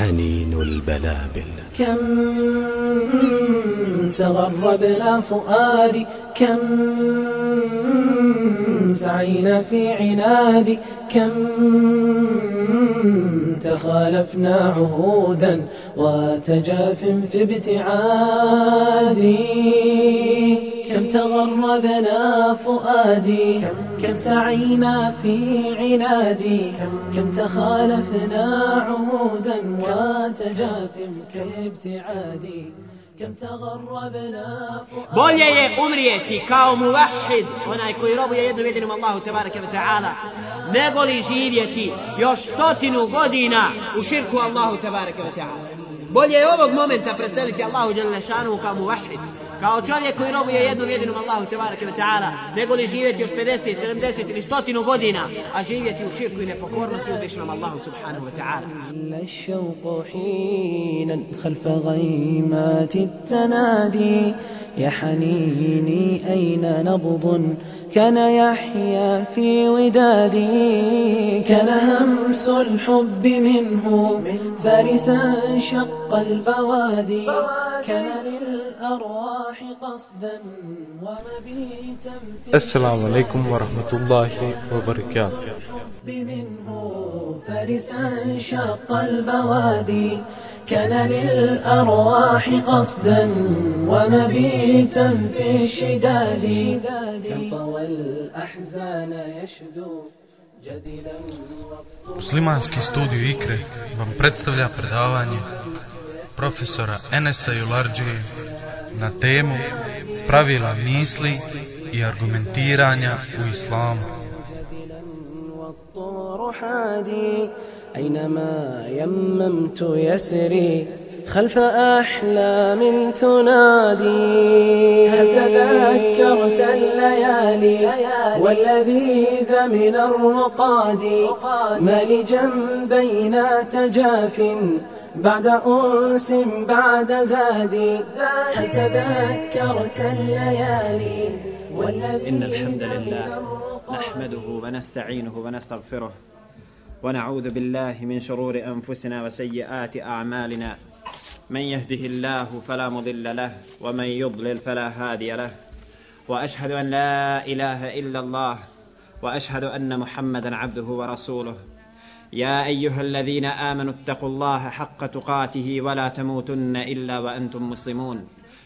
حنين البلابل. كم تغربنا فؤادي كم سعينا في عنادي كم تخالفنا عهودا وتجاف في ابتعادي. كم تغربنا فؤادي كم سعينا في عنادي كم تخالفنا عهودا وتجاف كابتعادي كم تغربنا Bolje je umrijeti kao muvahid, onaj koji robuje jednom jedinom Allahu tebareke ve ta'ala, nego li živjeti još stotinu godina u širku Allahu tebareke ve ta'ala. Bolje je ovog momenta preseliti Allahu Đelešanu kao muvahid, kao čovjek koji robuje jednom jedinom Allahu tebareke ve ta'ala, nego li živjeti još 50, 70 ili stotinu godina, a živjeti u širku i nepokornosti uzvišenom Allahu subhanahu wa ta'ala. الشوق حينا خلف غيمات التنادي يا حنيني أين نبض كان يحيا في ودادي كان همس الحب منه فارسا شق البوادي كان للأرواح قصدا ومبيتا السلام عليكم ورحمة الله وبركاته. منه فارسا شق البوادي كان للأرواح قصدا ومبيتا في الشداد كم طوى الأحزان يشدو جدلا Muslimanski studij Ikre vam predstavlja predavanje profesora Enesa Jularđije na temu pravila misli i argumentiranja u islamu. والطور حادي. أينما يممت يسري خلف أحلام تنادي. هل تذكرت الليالي واللذيذ من الرقاد. ما لجنبينا تجاف بعد أنس بعد زادي هل تذكرت الليالي إن الحمد لله نحمده ونستعينه ونستغفره ونعوذ بالله من شرور أنفسنا وسيئات أعمالنا. من يهده الله فلا مضل له ومن يضلل فلا هادي له. وأشهد أن لا إله إلا الله وأشهد أن محمدا عبده ورسوله. يا أيها الذين آمنوا اتقوا الله حق تقاته ولا تموتن إلا وأنتم مسلمون.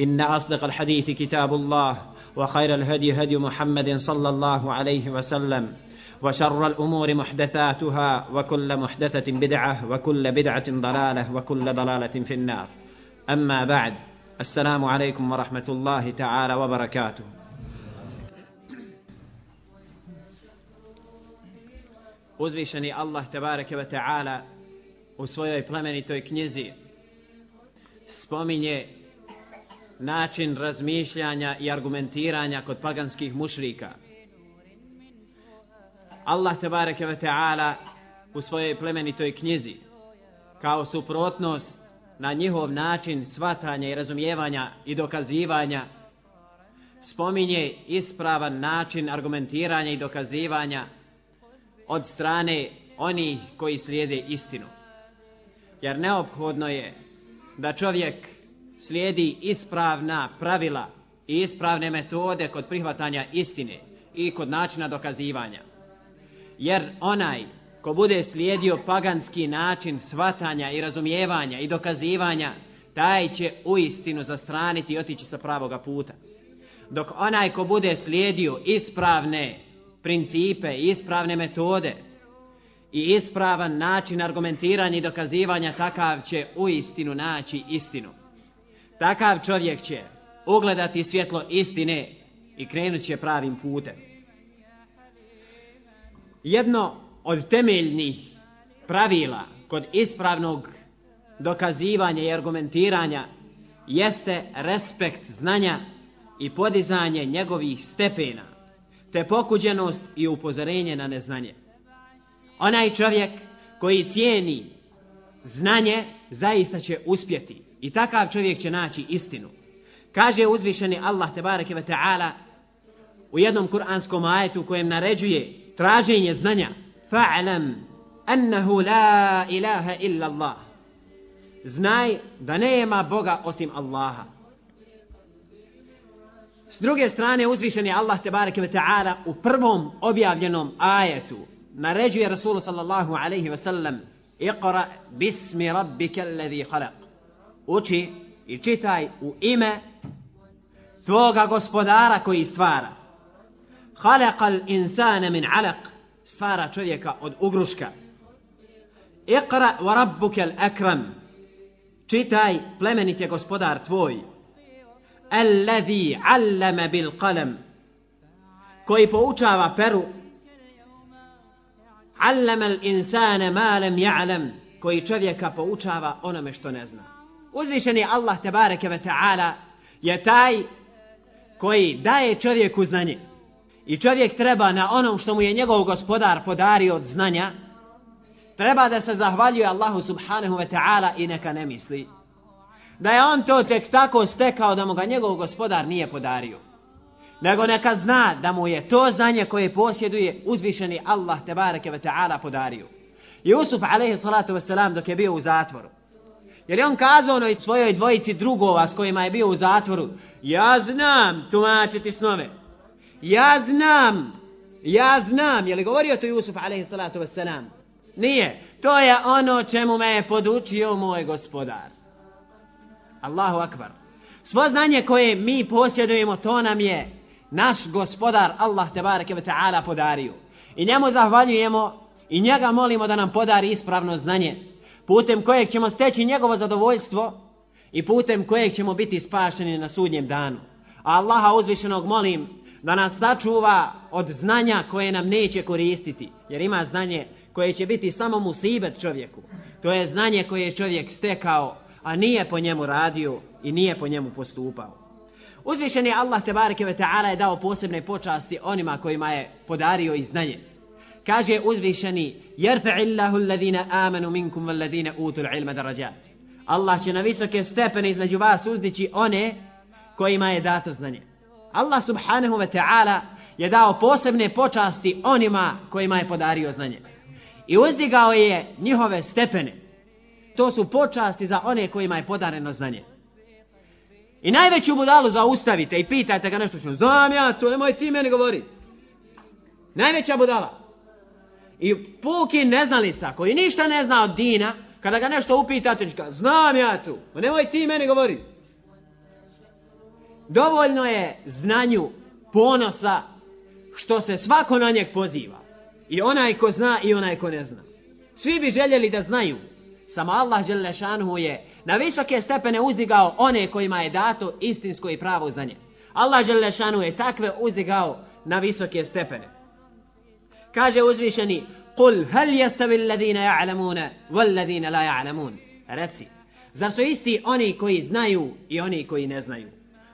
إن أصدق الحديث كتاب الله وخير الهدي هدي محمد صلى الله عليه وسلم وشر الأمور محدثاتها وكل محدثة بدعة وكل بدعة ضلالة وكل ضلالة في النار. أما بعد السلام عليكم ورحمة الله تعالى وبركاته. Uzvišeni Allah tebareke ve ta'ala u svojoj plemenitoj knjizi spominje način razmišljanja i argumentiranja kod paganskih mušrika. Allah tebareke ve ta'ala u svojoj plemenitoj knjizi kao suprotnost na njihov način svatanja i razumijevanja i dokazivanja spominje ispravan način argumentiranja i dokazivanja od strane onih koji slijede istinu. Jer neophodno je da čovjek slijedi ispravna pravila i ispravne metode kod prihvatanja istine i kod načina dokazivanja. Jer onaj ko bude slijedio paganski način svatanja i razumijevanja i dokazivanja, taj će u istinu zastraniti i otići sa pravoga puta. Dok onaj ko bude slijedio ispravne principe, ispravne metode i ispravan način argumentiranja i dokazivanja, takav će u istinu naći istinu. Takav čovjek će ugledati svjetlo istine i krenut će pravim putem. Jedno od temeljnih pravila kod ispravnog dokazivanja i argumentiranja jeste respekt znanja i podizanje njegovih stepena, te pokuđenost i upozorenje na neznanje. Onaj čovjek koji cijeni znanje, zaista će uspjeti. I takav čovjek će naći istinu. Kaže uzvišeni Allah tebareke ve ta'ala u jednom kuranskom ajetu kojem naređuje traženje znanja. Fa'lam annahu la ilaha illa Allah. Znaj da nema Boga osim Allaha. S druge strane uzvišeni Allah tebareke ve ta'ala u prvom objavljenom ajetu naređuje Rasulu sallallahu alejhi ve sellem Iqra bismi rabbika alladhi khalaq. Uči i čitaj u ime tvoga gospodara koji stvara. Khalaqal insana min alaq. Stvara čovjeka od ugruška. Iqra wa rabbuka al-akram. Čitaj plemenit je gospodar tvoj. Allazi 'allama bil qalam. Koji poučava peru Allama l'insana ma lam ja'lam koji čovjeka poučava onome što ne zna. Uzvišeni Allah tebareke ve ta'ala je taj koji daje čovjeku znanje. I čovjek treba na onom što mu je njegov gospodar podario od znanja, treba da se zahvaljuje Allahu subhanahu wa ta'ala i neka ne misli. Da je on to tek tako stekao da mu ga njegov gospodar nije podario nego neka zna da mu je to znanje koje posjeduje uzvišeni Allah tebareke ve ta'ala podario. Jusuf alaihi salatu wasalam dok je bio u zatvoru. Je li on kazao onoj svojoj dvojici drugova s kojima je bio u zatvoru. Ja znam tumačiti snove. Ja znam. Ja znam. Je li govorio to Jusuf alaihi salatu? Nije. To je ono čemu me je podučio moj gospodar. Allahu akbar. Svo znanje koje mi posjedujemo, to nam je naš gospodar Allah te bareke ve taala podario. I njemu zahvaljujemo i njega molimo da nam podari ispravno znanje putem kojeg ćemo steći njegovo zadovoljstvo i putem kojeg ćemo biti spašeni na sudnjem danu. Allaha uzvišenog molim da nas sačuva od znanja koje nam neće koristiti, jer ima znanje koje će biti samo musibet čovjeku. To je znanje koje je čovjek stekao, a nije po njemu radio i nije po njemu postupao. Uzvišeni Allah tebareke ve ta'ala je dao posebne počasti onima kojima je podario i znanje. Kaže uzvišeni, jerfe illahu alladhina amanu minkum walladhina utul ilma darajat. Allah će na visoke stepene između vas uzdići one kojima je dato znanje. Allah subhanahu wa ta'ala je dao posebne počasti onima kojima je podario znanje. I uzdigao je njihove stepene. To su počasti za one kojima je podareno znanje. I najveću budalu zaustavite i pitajte ga nešto što znam ja, to nemoj ti meni govoriti. Najveća budala. I puki neznalica koji ništa ne zna od dina, kada ga nešto upitate, kaže, znam ja tu, ma nemoj ti meni govori. Dovoljno je znanju ponosa što se svako na njeg poziva. I onaj ko zna i onaj ko ne zna. Svi bi željeli da znaju. Samo Allah Želešanhu je na visoke stepene uzdigao one kojima je dato istinsko i pravo znanje. Allah Želešanhu je takve uzdigao na visoke stepene. Kaže uzvišeni, Kul hal jestavi alladhina ja'lamuna walladhina la ja'lamun. Reci, zar su isti oni koji znaju i oni koji ne znaju?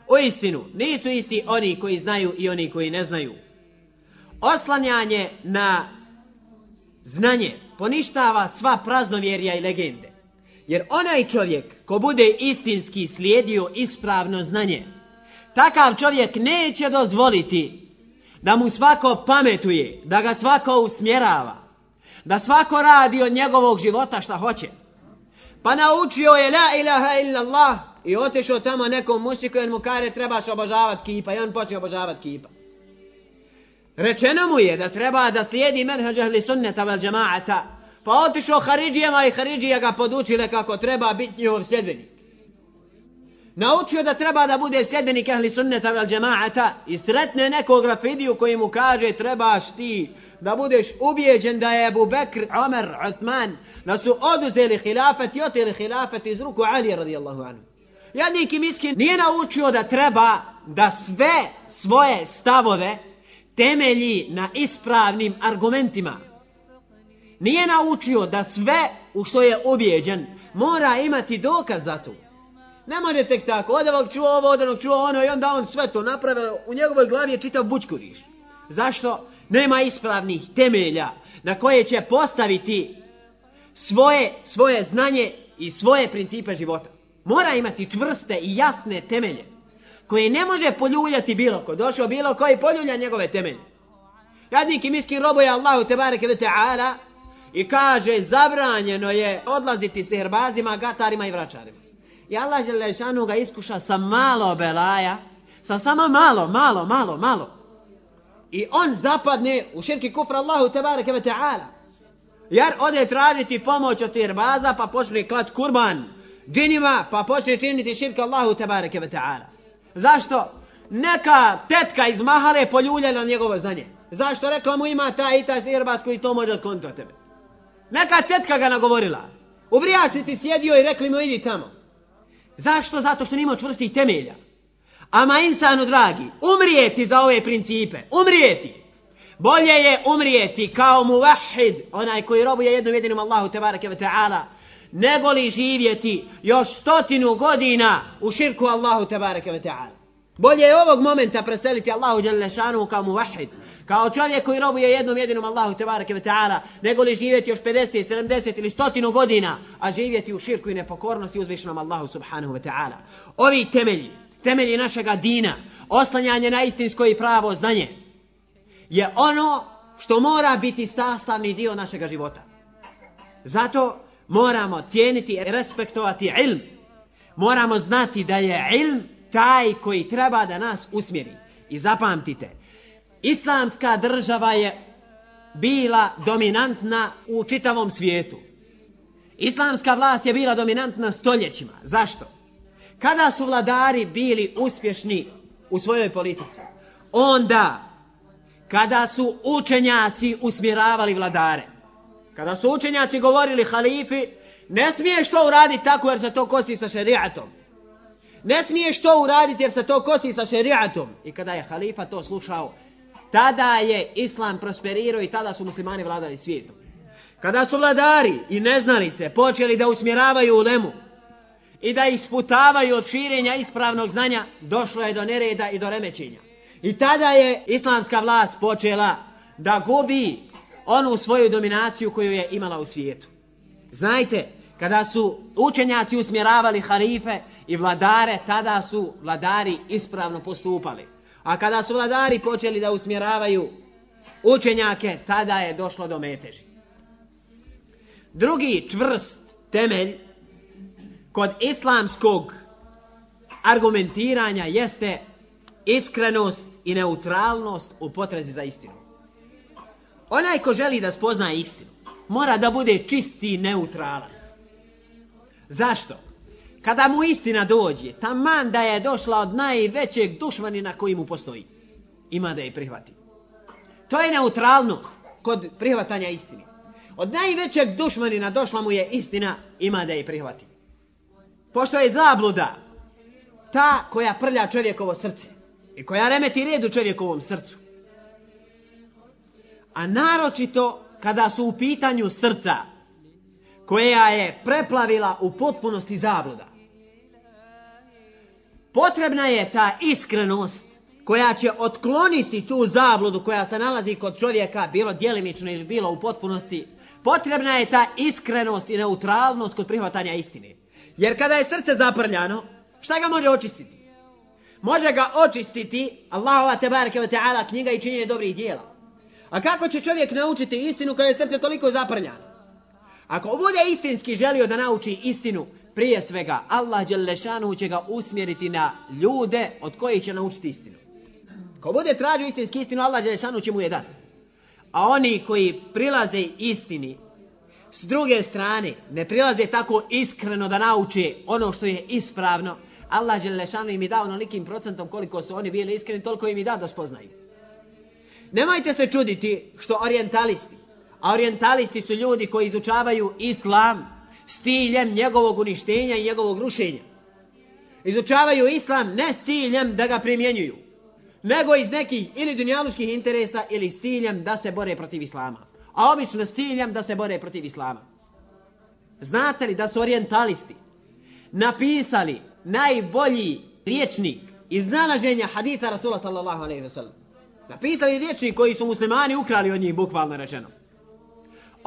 U istinu, nisu isti oni koji znaju i oni koji ne znaju. Oslanjanje na znanje poništava sva praznovjerja i legende. Jer onaj čovjek ko bude istinski slijedio ispravno znanje, takav čovjek neće dozvoliti da mu svako pametuje, da ga svako usmjerava, da svako radi od njegovog života šta hoće. Pa naučio je la ilaha illallah i otišao tamo nekom musiku jer mu kare trebaš obožavati kipa i on počne obožavati kipa. Rečeno mu je da treba da slijedi menheđ ahli sunneta vel džemaata Pa otišao Haridžijama i Haridžija ga podučile kako treba biti njihov sljedbenik. Naučio da treba da bude sljedbenik ahli sunneta vel džemaata i sretne nekog grafidiju koji mu kaže trebaš ti da budeš ubijeđen da je Abu Bekr, Omer, Uthman da su oduzeli hilafet i oteli hilafet iz ruku Ali radijallahu anhu. Jadnik i miskin nije naučio da treba da sve svoje stavove temelji na ispravnim argumentima nije naučio da sve u što je ubijeđen mora imati dokaz za to. Ne može tek tako, od ovog čuo ovo, od onog čuo ono i onda on sve to naprave, u njegovoj glavi je čitav bučkuriš. Zašto? Nema ispravnih temelja na koje će postaviti svoje, svoje znanje i svoje principe života. Mora imati čvrste i jasne temelje koje ne može poljuljati bilo ko. Došao bilo koji poljulja njegove temelje. Jadnik i miskin roboje Allahu tebareke ve ta'ala i kaže zabranjeno je odlaziti s herbazima, gatarima i vračarima. I Allah Želešanu ga iskuša sa malo belaja, sa samo malo, malo, malo, malo. I on zapadne u širki kufra Allahu tebareke ve ta'ala. Jer ode tražiti pomoć od sirbaza pa počne klat kurban džinima pa počne činiti širka Allahu tebareke ve ta'ala. Zašto? Neka tetka iz mahale poljuljala njegovo znanje. Zašto rekla mu ima ta i ta sirbaz koji to može konto tebe? Neka tetka ga nagovorila. U brijačnici sjedio i rekli mu idi tamo. Zašto? Zato što nima čvrstih temelja. Ama insanu dragi, umrijeti za ove principe. Umrijeti. Bolje je umrijeti kao muvahid, onaj koji robuje jednom jedinom Allahu tebareke ve ta'ala, nego li živjeti još stotinu godina u širku Allahu tebareke ve ta'ala. Bolje je ovog momenta preseliti Allahu Đelešanu kao muvahid, kao čovjek koji robuje jednom jedinom Allahu tebareke ve ta'ala, nego li živjeti još 50, 70 ili stotinu godina, a živjeti u širku i nepokornosti uzvišenom Allahu subhanahu ve ta'ala. Ovi temelji, temelji našega dina, oslanjanje na istinsko i pravo znanje, je ono što mora biti sastavni dio našega života. Zato moramo cijeniti i respektovati ilm. Moramo znati da je ilm taj koji treba da nas usmjeri. I zapamtite, islamska država je bila dominantna u čitavom svijetu. Islamska vlast je bila dominantna stoljećima. Zašto? Kada su vladari bili uspješni u svojoj politici, onda kada su učenjaci usmjeravali vladare, kada su učenjaci govorili halifi, ne smiješ to uraditi tako jer se to kosi sa šerijatom. Ne smiješ to uraditi jer se to kosi sa šerijatom. I kada je halifa to slušao, tada je islam prosperirao i tada su muslimani vladali svijetom. Kada su vladari i neznalice počeli da usmjeravaju u lemu i da isputavaju od širenja ispravnog znanja, došlo je do nereda i do remećenja. I tada je islamska vlast počela da gubi onu svoju dominaciju koju je imala u svijetu. Znajte, kada su učenjaci usmjeravali harife i vladare, tada su vladari ispravno postupali. A kada su vladari počeli da usmjeravaju učenjake, tada je došlo do meteži. Drugi čvrst temelj kod islamskog argumentiranja jeste iskrenost i neutralnost u potrezi za istinu. Onaj ko želi da spozna istinu, mora da bude čisti neutralac. Zašto? Kada mu istina dođe, taman da je došla od najvećeg dušmanina koji mu postoji, ima da je prihvati. To je neutralnost kod prihvatanja istine. Od najvećeg dušmanina došla mu je istina, ima da je prihvati. Pošto je zabluda ta koja prlja čovjekovo srce, i koja remeti red u čovjekovom srcu. A naročito kada su u pitanju srca koja je preplavila u potpunosti zabluda. Potrebna je ta iskrenost koja će otkloniti tu zabludu koja se nalazi kod čovjeka, bilo djelimično ili bilo u potpunosti. Potrebna je ta iskrenost i neutralnost kod prihvatanja istine. Jer kada je srce zaprljano, šta ga može očistiti? može ga očistiti Allahova tebareke ve ta'ala knjiga i činjenje dobrih dijela. A kako će čovjek naučiti istinu kada je srce toliko zaprljano? Ako bude istinski želio da nauči istinu, prije svega Allah Đelešanu će ga usmjeriti na ljude od kojih će naučiti istinu. Ko bude tražio istinski istinu, Allah Đelešanu će mu je dati. A oni koji prilaze istini, s druge strane, ne prilaze tako iskreno da nauče ono što je ispravno, Allah Đelešanu im je dao onolikim procentom koliko su oni bili iskreni, toliko im i da da spoznaju. Nemojte se čuditi što orientalisti, a orientalisti su ljudi koji izučavaju islam s ciljem njegovog uništenja i njegovog rušenja. Izučavaju islam ne s ciljem da ga primjenjuju, nego iz nekih ili dunjaluških interesa ili s ciljem da se bore protiv islama. A obično s ciljem da se bore protiv islama. Znate li da su orientalisti napisali najbolji riječnik iz nalaženja haditha Rasula sallallahu alaihi wa sallam. Napisali riječnik koji su muslimani ukrali od njih, bukvalno rečeno.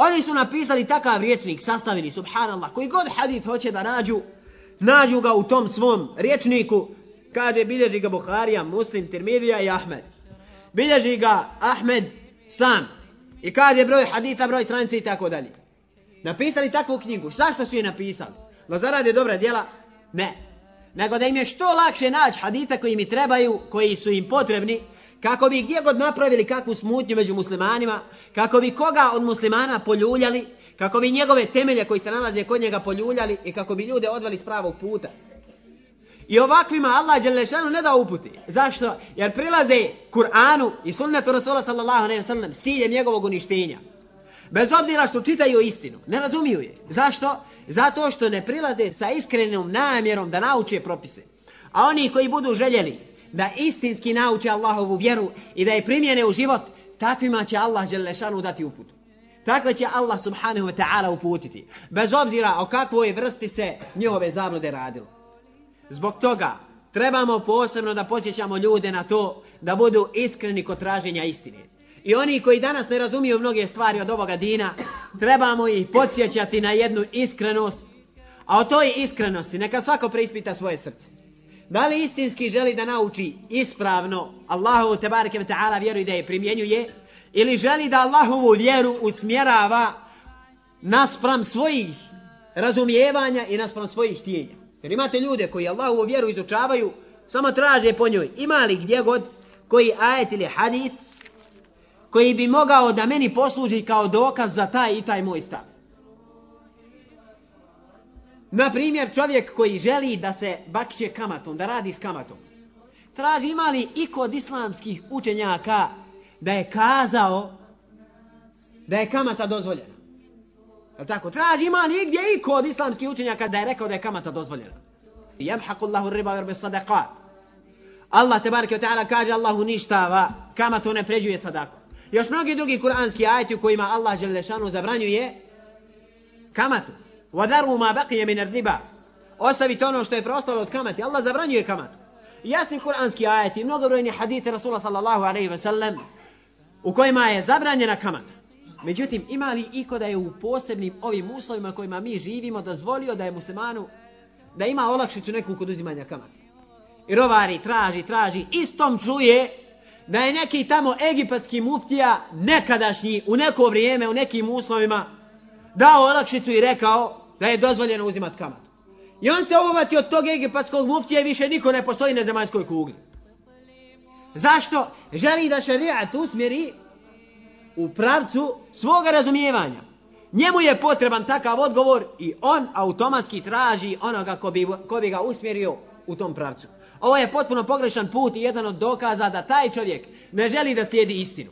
Oni su napisali takav riječnik, sastavili, subhanallah, koji god hadith hoće da nađu, nađu ga u tom svom riječniku, kaže, bilježi ga Buharija, Muslim, Tirmidija i Ahmed. Bilježi ga Ahmed sam. I kaže broj hadita, broj stranice i tako dalje. Napisali takvu knjigu. Zašto su je napisali? Da zarade dobra djela? Ne. Nego da im je što lakše naći hadita koji mi trebaju, koji su im potrebni, kako bi gdje god napravili kakvu smutnju među muslimanima, kako bi koga od muslimana poljuljali, kako bi njegove temelje koji se nalaze kod njega poljuljali i kako bi ljude odvali s pravog puta. I ovakvima Allah Đelešanu ne da uputi. Zašto? Jer prilaze Kur'anu i sunnetu Rasula sallallahu alaihi wa sallam s ciljem njegovog uništenja. Bez obzira što čitaju istinu, ne razumiju je. Zašto? Zato što ne prilaze sa iskrenom namjerom da nauče propise. A oni koji budu željeli da istinski nauče Allahovu vjeru i da je primjene u život, takvima će Allah Želešanu dati uputu. Takve će Allah subhanahu wa ta'ala uputiti. Bez obzira o kakvoj vrsti se njihove zablude radilo. Zbog toga trebamo posebno da posjećamo ljude na to da budu iskreni kod traženja istine. I oni koji danas ne razumiju mnoge stvari od ovoga dina, trebamo ih podsjećati na jednu iskrenost. A o toj iskrenosti neka svako preispita svoje srce. Da li istinski želi da nauči ispravno Allahovu tebareke ve ta'ala vjeru i da je primjenjuje, ili želi da Allahovu vjeru usmjerava naspram svojih razumijevanja i naspram svojih tijenja. Jer imate ljude koji Allahovu vjeru izučavaju, samo traže po njoj. Ima li gdje god koji ajet ili hadith koji bi mogao da meni posluži kao dokaz za taj i taj moj stav. Na primjer, čovjek koji želi da se bakće kamatom, da radi s kamatom. Traži ima li i kod islamskih učenjaka da je kazao da je kamata dozvoljena. Je tako? Traži ima nigdje i kod islamskih učenjaka da je rekao da je kamata dozvoljena. Jemhaqullahu riba verbe sadaqat. Allah te barke ta'ala kaže Allahu ništava, kamatu ne pređuje sadaku. Još mnogi drugi kuranski ajeti u kojima Allah Želešanu zabranjuje kamatu. وَذَرُوا مَا بَقِيَ مِنَ الرِّبَا Ostavite ono što je preostalo od kamati. Allah zabranjuje kamatu. Jasni kuranski ajeti, mnogobrojni hadite Rasula sallallahu alaihi ve sellem u kojima je zabranjena kamata. Međutim, ima li iko da je u posebnim ovim uslovima kojima mi živimo dozvolio da je muslimanu da ima olakšicu neku kod uzimanja kamata? I rovari traži, traži, istom čuje da je neki tamo egipatski muftija nekadašnji u neko vrijeme, u nekim uslovima dao olakšicu i rekao da je dozvoljeno uzimati kamatu. I on se uvati od tog egipatskog muftija i više niko ne postoji na zemaljskoj kugli. Zašto? Želi da šarijat usmjeri u pravcu svoga razumijevanja. Njemu je potreban takav odgovor i on automatski traži onoga ko bi, ko bi ga usmjerio u tom pravcu. Ovo je potpuno pogrešan put i jedan od dokaza da taj čovjek ne želi da slijedi istinu.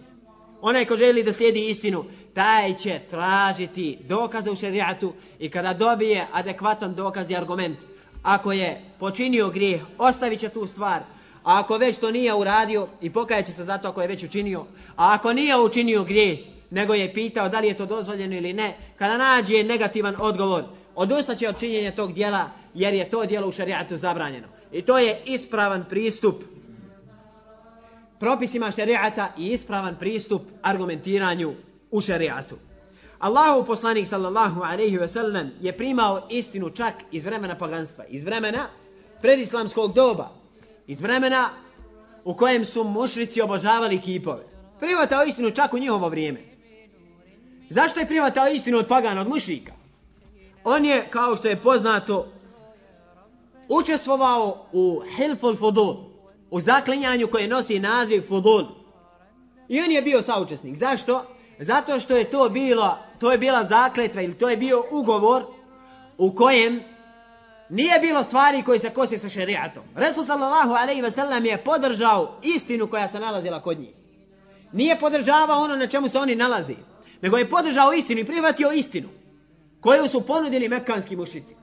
Onaj ko želi da slijedi istinu, taj će tražiti dokaze u šerijatu i kada dobije adekvatan dokaz i argument, ako je počinio grijeh, ostavit će tu stvar, a ako već to nije uradio i pokajaće se zato ako je već učinio, a ako nije učinio grijeh, nego je pitao da li je to dozvoljeno ili ne, kada nađe negativan odgovor, odustaće od činjenja tog dijela, jer je to dijelo u šarijatu zabranjeno. I to je ispravan pristup propisima šarijata i ispravan pristup argumentiranju u šariatu. Allahu poslanik sallallahu alaihi ve sellem je primao istinu čak iz vremena paganstva, iz vremena predislamskog doba, iz vremena u kojem su mušrici obožavali kipove. Privatao istinu čak u njihovo vrijeme. Zašto je privatao istinu od pagana, od mušrika? On je, kao što je poznato, učestvovao u Hilful Fudul, u zaklinjanju koje nosi naziv Fudul. I on je bio saučesnik. Zašto? Zato što je to bilo, to je bila zakletva ili to je bio ugovor u kojem nije bilo stvari koje se kose sa šerijatom. Resul sallallahu alaihi ve sellem je podržao istinu koja se nalazila kod njih. Nije podržavao ono na čemu se oni nalazi, nego je podržao istinu i prihvatio istinu koju su ponudili mekanski mušici.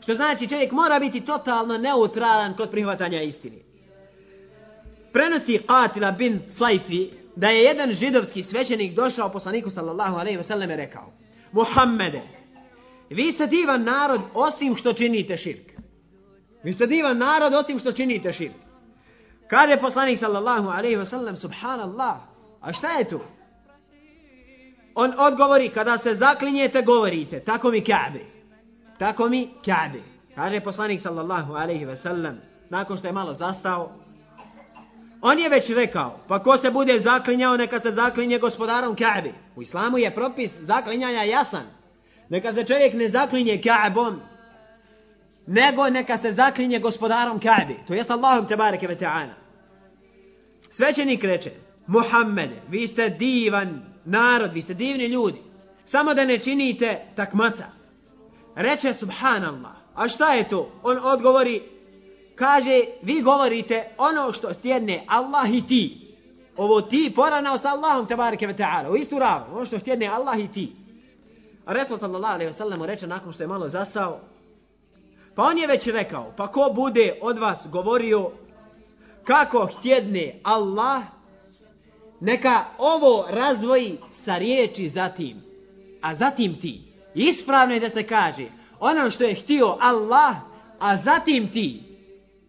Što znači čovjek mora biti totalno neutralan kod prihvatanja istine. Prenosi Qatila bin Saifi da je jedan židovski svećenik došao poslaniku sallallahu alaihi wasallam i rekao Muhammede, Vi ste divan narod osim što činite širk. Vi ste divan narod osim što činite širk. Kaže poslanik sallallahu alaihi wasallam, subhanallah, a šta je tu? On odgovori, kada se zaklinjete, govorite, tako mi Ka'be. Tako mi Ka'be. Kaže poslanik sallallahu alaihi wasallam, nakon što je malo zastao, on je već rekao, pa ko se bude zaklinjao, neka se zaklinje gospodarom Kaabi. U islamu je propis zaklinjanja jasan. Neka se čovjek ne zaklinje Ka'bom, nego neka se zaklinje gospodarom Kaabi. To jest Allahom tebareke ve ta'ala. Svećenik reče, Muhammede, vi ste divan narod, vi ste divni ljudi. Samo da ne činite takmaca. Reče, subhanallah, a šta je to? On odgovori, kaže, vi govorite ono što stjedne Allah i ti. Ovo ti poravnao sa Allahom tebareke ve ta'ala. U istu ravu, ono što stjedne Allah i ti. A Resul sallallahu alaihi wa sallam reče nakon što je malo zastao, Pa on je već rekao, pa ko bude od vas govorio kako htjedne Allah, neka ovo razvoji sa riječi zatim. A zatim ti. Ispravno je da se kaže, ono što je htio Allah, a zatim ti.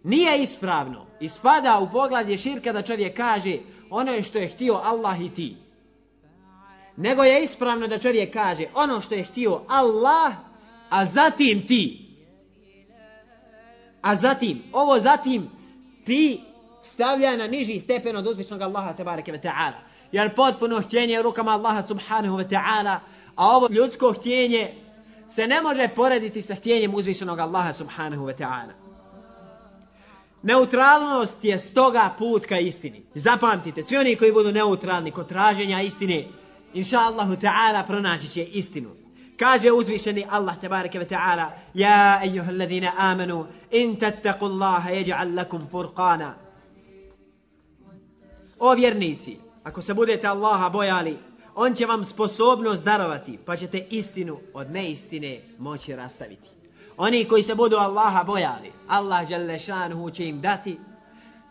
Nije ispravno. Ispada u poglavlje širka da čovjek kaže, ono što je htio Allah i ti. Nego je ispravno da čovjek kaže, ono što je htio Allah, a zatim ti. A zatim, ovo zatim, ti stavlja na niži stepen od uzvišnog Allaha tebareke ve ta'ala. Jer potpuno htjenje rukama Allaha subhanahu ve ta'ala, a ovo ljudsko htjenje se ne može porediti sa htjenjem uzvišenog Allaha subhanahu ve ta'ala. Neutralnost je stoga put ka istini. Zapamtite, svi oni koji budu neutralni kod traženja istine, inša Allahu ta'ala pronaći će istinu. Kaže uzvišeni Allah tebareke ve ta'ala Ja ejuha alladhina amanu In tattaku Allaha jeđa'al lakum furqana O vjernici Ako se budete Allaha bojali On će vam sposobnost darovati Pa ćete istinu od neistine moći rastaviti Oni koji se budu Allaha bojali Allah šanuhu će im dati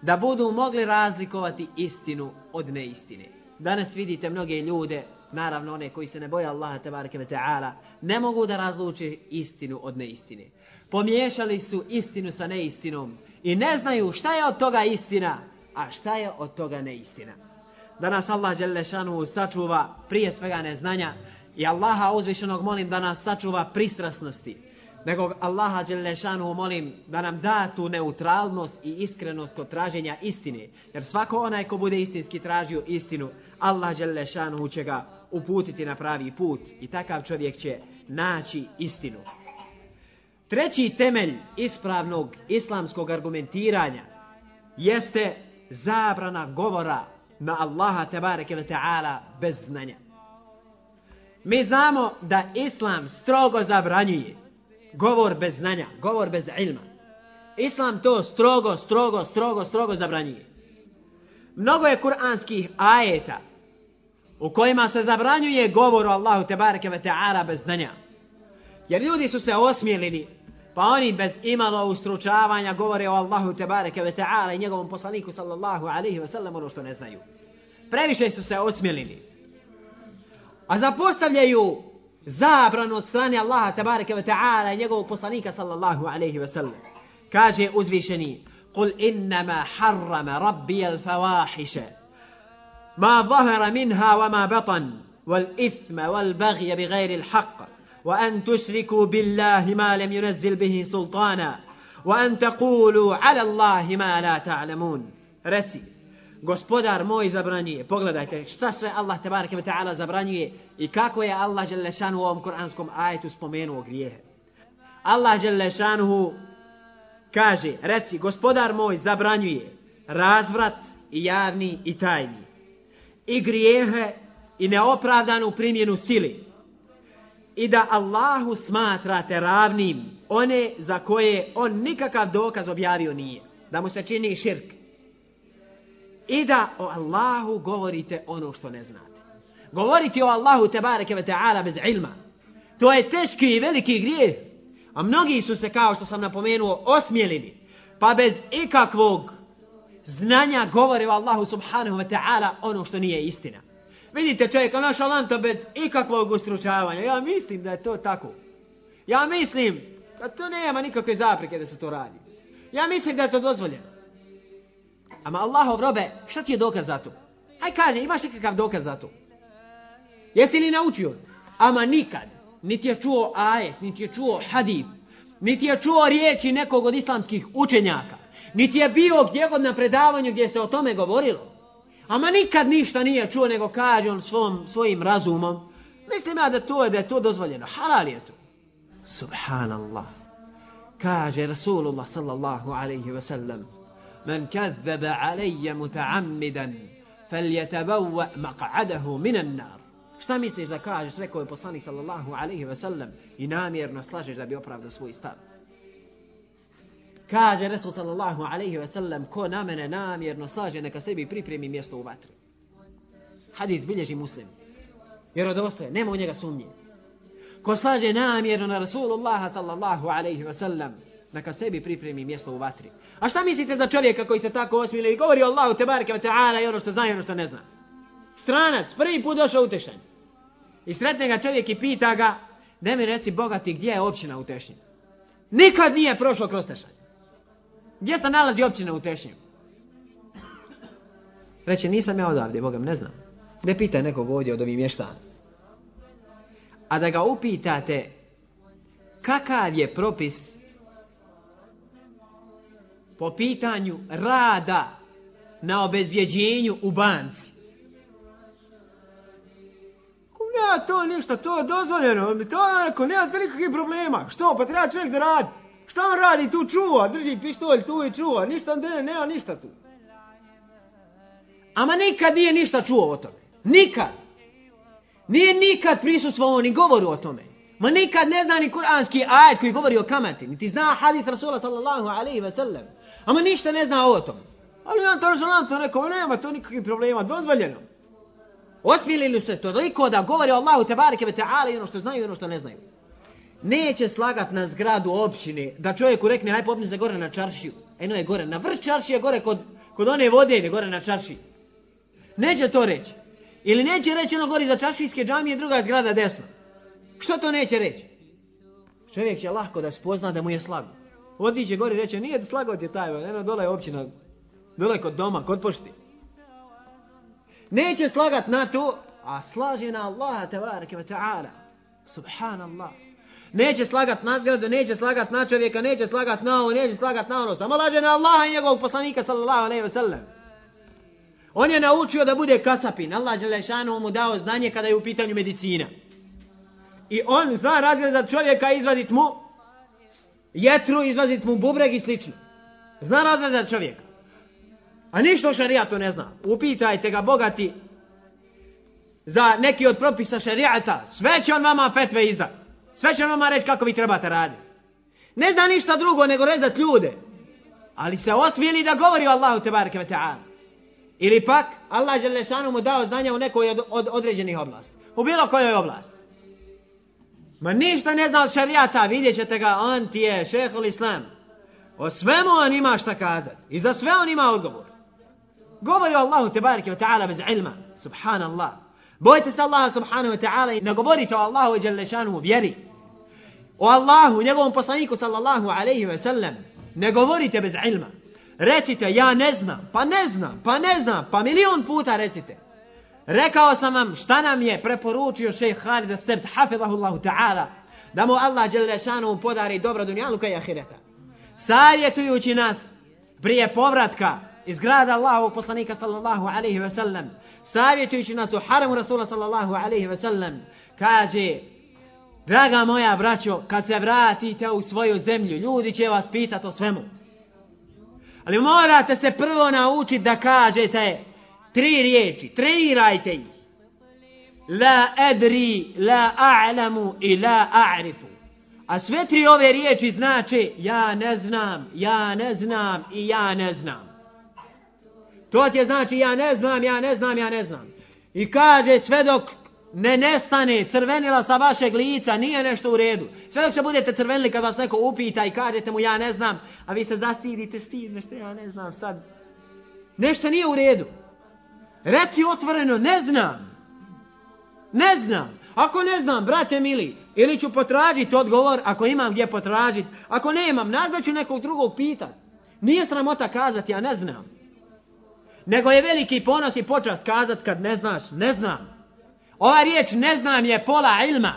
Da budu mogli razlikovati istinu od neistine Danas vidite mnoge ljude naravno one koji se ne boje Allaha tebareke ve ta'ala, ne mogu da razluče istinu od neistine. Pomiješali su istinu sa neistinom i ne znaju šta je od toga istina, a šta je od toga neistina. Da nas Allah Đelešanu sačuva prije svega neznanja i Allaha uzvišenog molim da nas sačuva pristrasnosti nego Allaha Đelešanu molim da nam da tu neutralnost i iskrenost kod traženja istine. Jer svako onaj ko bude istinski tražio istinu, Allah Đelešanu će ga uputiti na pravi put i takav čovjek će naći istinu. Treći temelj ispravnog islamskog argumentiranja jeste zabrana govora na Allaha tebareke ve ta'ala bez znanja. Mi znamo da islam strogo zabranjuje govor bez znanja, govor bez ilma. Islam to strogo, strogo, strogo, strogo zabranjuje. Mnogo je kuranskih ajeta u kojima se zabranjuje govor o Allahu tebareke ve ta'ala bez znanja. Jer ljudi su se osmijelili, pa oni bez imalo ustručavanja govore o Allahu tebareke ve ta'ala i njegovom poslaniku sallallahu alaihi ve sellem ono što ne znaju. Previše su se osmijelili. A zapostavljaju zabranu od strane Allaha tabaraka wa ta'ala i njegovog poslanika sallallahu alaihi wa sallam. Kaže uzvišeni, قل إنما حرم ربي الفواحش ما ظهر منها وما بطن والإثم والبغي بغير الحق وأن تشركوا بالله ما لم ينزل به سلطانا وأن تقولوا على الله ما لا تعلمون رتي gospodar moj zabranjuje. Pogledajte šta sve Allah tebareke ve taala zabranjuje i kako je Allah dželle u ovom kuranskom ajetu spomenuo grijehe. Allah dželle kaže: "Reci, gospodar moj zabranjuje razvrat i javni i tajni i grijehe i neopravdanu primjenu sili i da Allahu smatrate ravnim one za koje on nikakav dokaz objavio nije. Da mu se čini širk i da o Allahu govorite ono što ne znate. Govoriti o Allahu tebareke ve ta'ala bez ilma. To je teški i veliki grijeh. A mnogi su se, kao što sam napomenuo, osmijelili. Pa bez ikakvog znanja govore o Allahu subhanahu wa ta'ala ono što nije istina. Vidite čovjeka naša lanta bez ikakvog ustručavanja. Ja mislim da je to tako. Ja mislim da to nema nikakve zapreke da se to radi. Ja mislim da je to dozvoljeno. Ama Allahov robe, šta ti je dokaz za to? Aj kaže, imaš nekakav dokaz za to? Jesi li naučio? Ama nikad, niti je čuo ajet, niti je čuo hadif, niti je čuo riječi nekog od islamskih učenjaka, niti je bio gdje god na predavanju gdje se o tome govorilo. Ama nikad ništa nije čuo, nego kaže on svom, svojim razumom. Mislim ja da to je, da je to dozvoljeno. Halal je to. Subhanallah. Kaže Rasulullah sallallahu alaihi wa sallam. من كذب علي متعمدا فليتبوأ مقعده من النار Šta misliš da kažeš, rekao je poslanik sallallahu alaihi wa sallam, i namjerno slažeš da bi opravdao svoj stav. Kaže Resul sallallahu alaihi ve sellem, ko na mene namjerno slaže, neka sebi pripremi mjesto u vatri. Hadith bilježi muslim. Jer od ostaje, nema u njega sumnje. Ko slaže namjerno na Rasulullah sallallahu alaihi ve sellem, neka sebi pripremi mjesto u vatri. A šta mislite za čovjeka koji se tako osmili i govori Allahu te bareke ve ta'ala i ono što zna i ono što ne zna? Stranac, prvi put došao utešen. I sretne ga čovjek i pita ga, da mi reci bogati gdje je općina u Tešnju. Nikad nije prošlo kroz Tešanj. Gdje se nalazi općina u Tešnju? Reče, nisam ja odavde, Bogam, ne znam. Ne pitaj nekog ovdje od ovih mještana. A da ga upitate kakav je propis po pitanju rada na obezbjeđenju u banci. Ja to ništa, to je dozvoljeno. To je neko, nema nikakvih problema. Što, pa treba čovjek zaraditi. Šta on radi tu čuva, drži pištolj tu i čuva, ništa ne, nema ništa tu. Ama nikad nije ništa čuo o tome. Nikad. Nije nikad prisustvovao ni govoru o tome. Ma nikad ne zna ni kuranski ajet koji govori o kamati. Niti zna hadith Rasula sallallahu alaihi ve sellem. Ama ništa ne zna o tom. Ali on to Rasulam to rekao, nema to nikakvih problema, dozvoljeno. Osmilili se toliko da govori Allahu Allahu tebareke ve ta'ala i ono što znaju i ono što ne znaju neće slagat na zgradu općine da čovjeku rekne aj popni se gore na čaršiju. Eno je gore na vrh čaršije, gore kod, kod one vode gore na čaršiji. Neće to reći. Ili neće reći ono gori za čaršijske džamije druga zgrada desna. Što to neće reći? Čovjek će lahko da spozna da mu je slago. Otiće gori i reće nije slago ti je taj, eno dole je općina, dole kod doma, kod pošti. Neće slagat na to, a slaže na Allaha tabaraka wa ta'ala. Subhanallah. Neće slagat na zgradu, neće slagat na čovjeka, neće slagat na ovo, neće slagat na ono. Samo laže na Allaha i njegovog poslanika sallallahu alaihi wa sallam. On je naučio da bude kasapin. Allah Želešanu mu dao znanje kada je u pitanju medicina. I on zna razrezat čovjeka izvadit mu jetru, izvadit mu bubreg i slično. Zna razrezat čovjeka. A ništa o šarijatu ne zna. Upitajte ga bogati za neki od propisa šarijata. Sve će on vama petve izdat. Sve će vama reći kako vi trebate raditi. Ne zna ništa drugo nego rezat ljude. Ali se osmijeli da govori o Allahu tebareke ve ta'ala. Ili pak Allah Đelešanu mu dao znanja u nekoj od, od određenih oblasti. U bilo kojoj oblasti. Ma ništa ne zna od šarijata, vidjet ćete ga, on ti je šehol islam. O svemu on ima šta kazati. I za sve on ima odgovor. Govori o Allahu te bareke ve ta'ala bez ilma. Subhanallah. Bojte se Allaha subhanahu wa ta'ala i ne govorite o Allahu i Đalešanu u vjeri. O Allahu, njegovom poslaniku sallallahu alaihi wa sallam. Ne govorite bez ilma. Recite, ja ne znam, pa ne znam, pa ne znam, pa milion puta recite. Rekao sam vam šta nam je preporučio šejh Halid Sebt, hafidhahullahu ta'ala, da mu Allah Đelešanu podari dobro dunjaluka i ahireta. Savjetujući nas prije povratka iz grada Allahovog poslanika sallallahu alaihi ve sellem, savjetujući nas u haramu Rasula sallallahu alaihi ve sellem, kaže, draga moja braćo, kad se vratite u svoju zemlju, ljudi će vas pitati o svemu. Ali morate se prvo naučiti da kažete tri riječi, trenirajte ih. La edri, la a'lamu i la a'rifu. A sve tri ove riječi znači ja ne znam, ja ne znam i ja ne znam. To ti je znači ja ne znam, ja ne znam, ja ne znam. I kaže sve dok ne nestane crvenila sa vašeg lica, nije nešto u redu. Sve dok se budete crvenili kad vas neko upita i kažete mu ja ne znam, a vi se zastidite, stidne što ja ne znam sad. Nešto nije u redu. Reci otvoreno, ne znam. Ne znam. Ako ne znam, brate mili, ili ću potražiti odgovor, ako imam gdje potražiti. Ako nemam, nazvaću nekog drugog pitat. Nije sramota kazati, ja ne znam. Nego je veliki ponos i počast kazati kad ne znaš, ne znam. Ova riječ ne znam je pola ilma.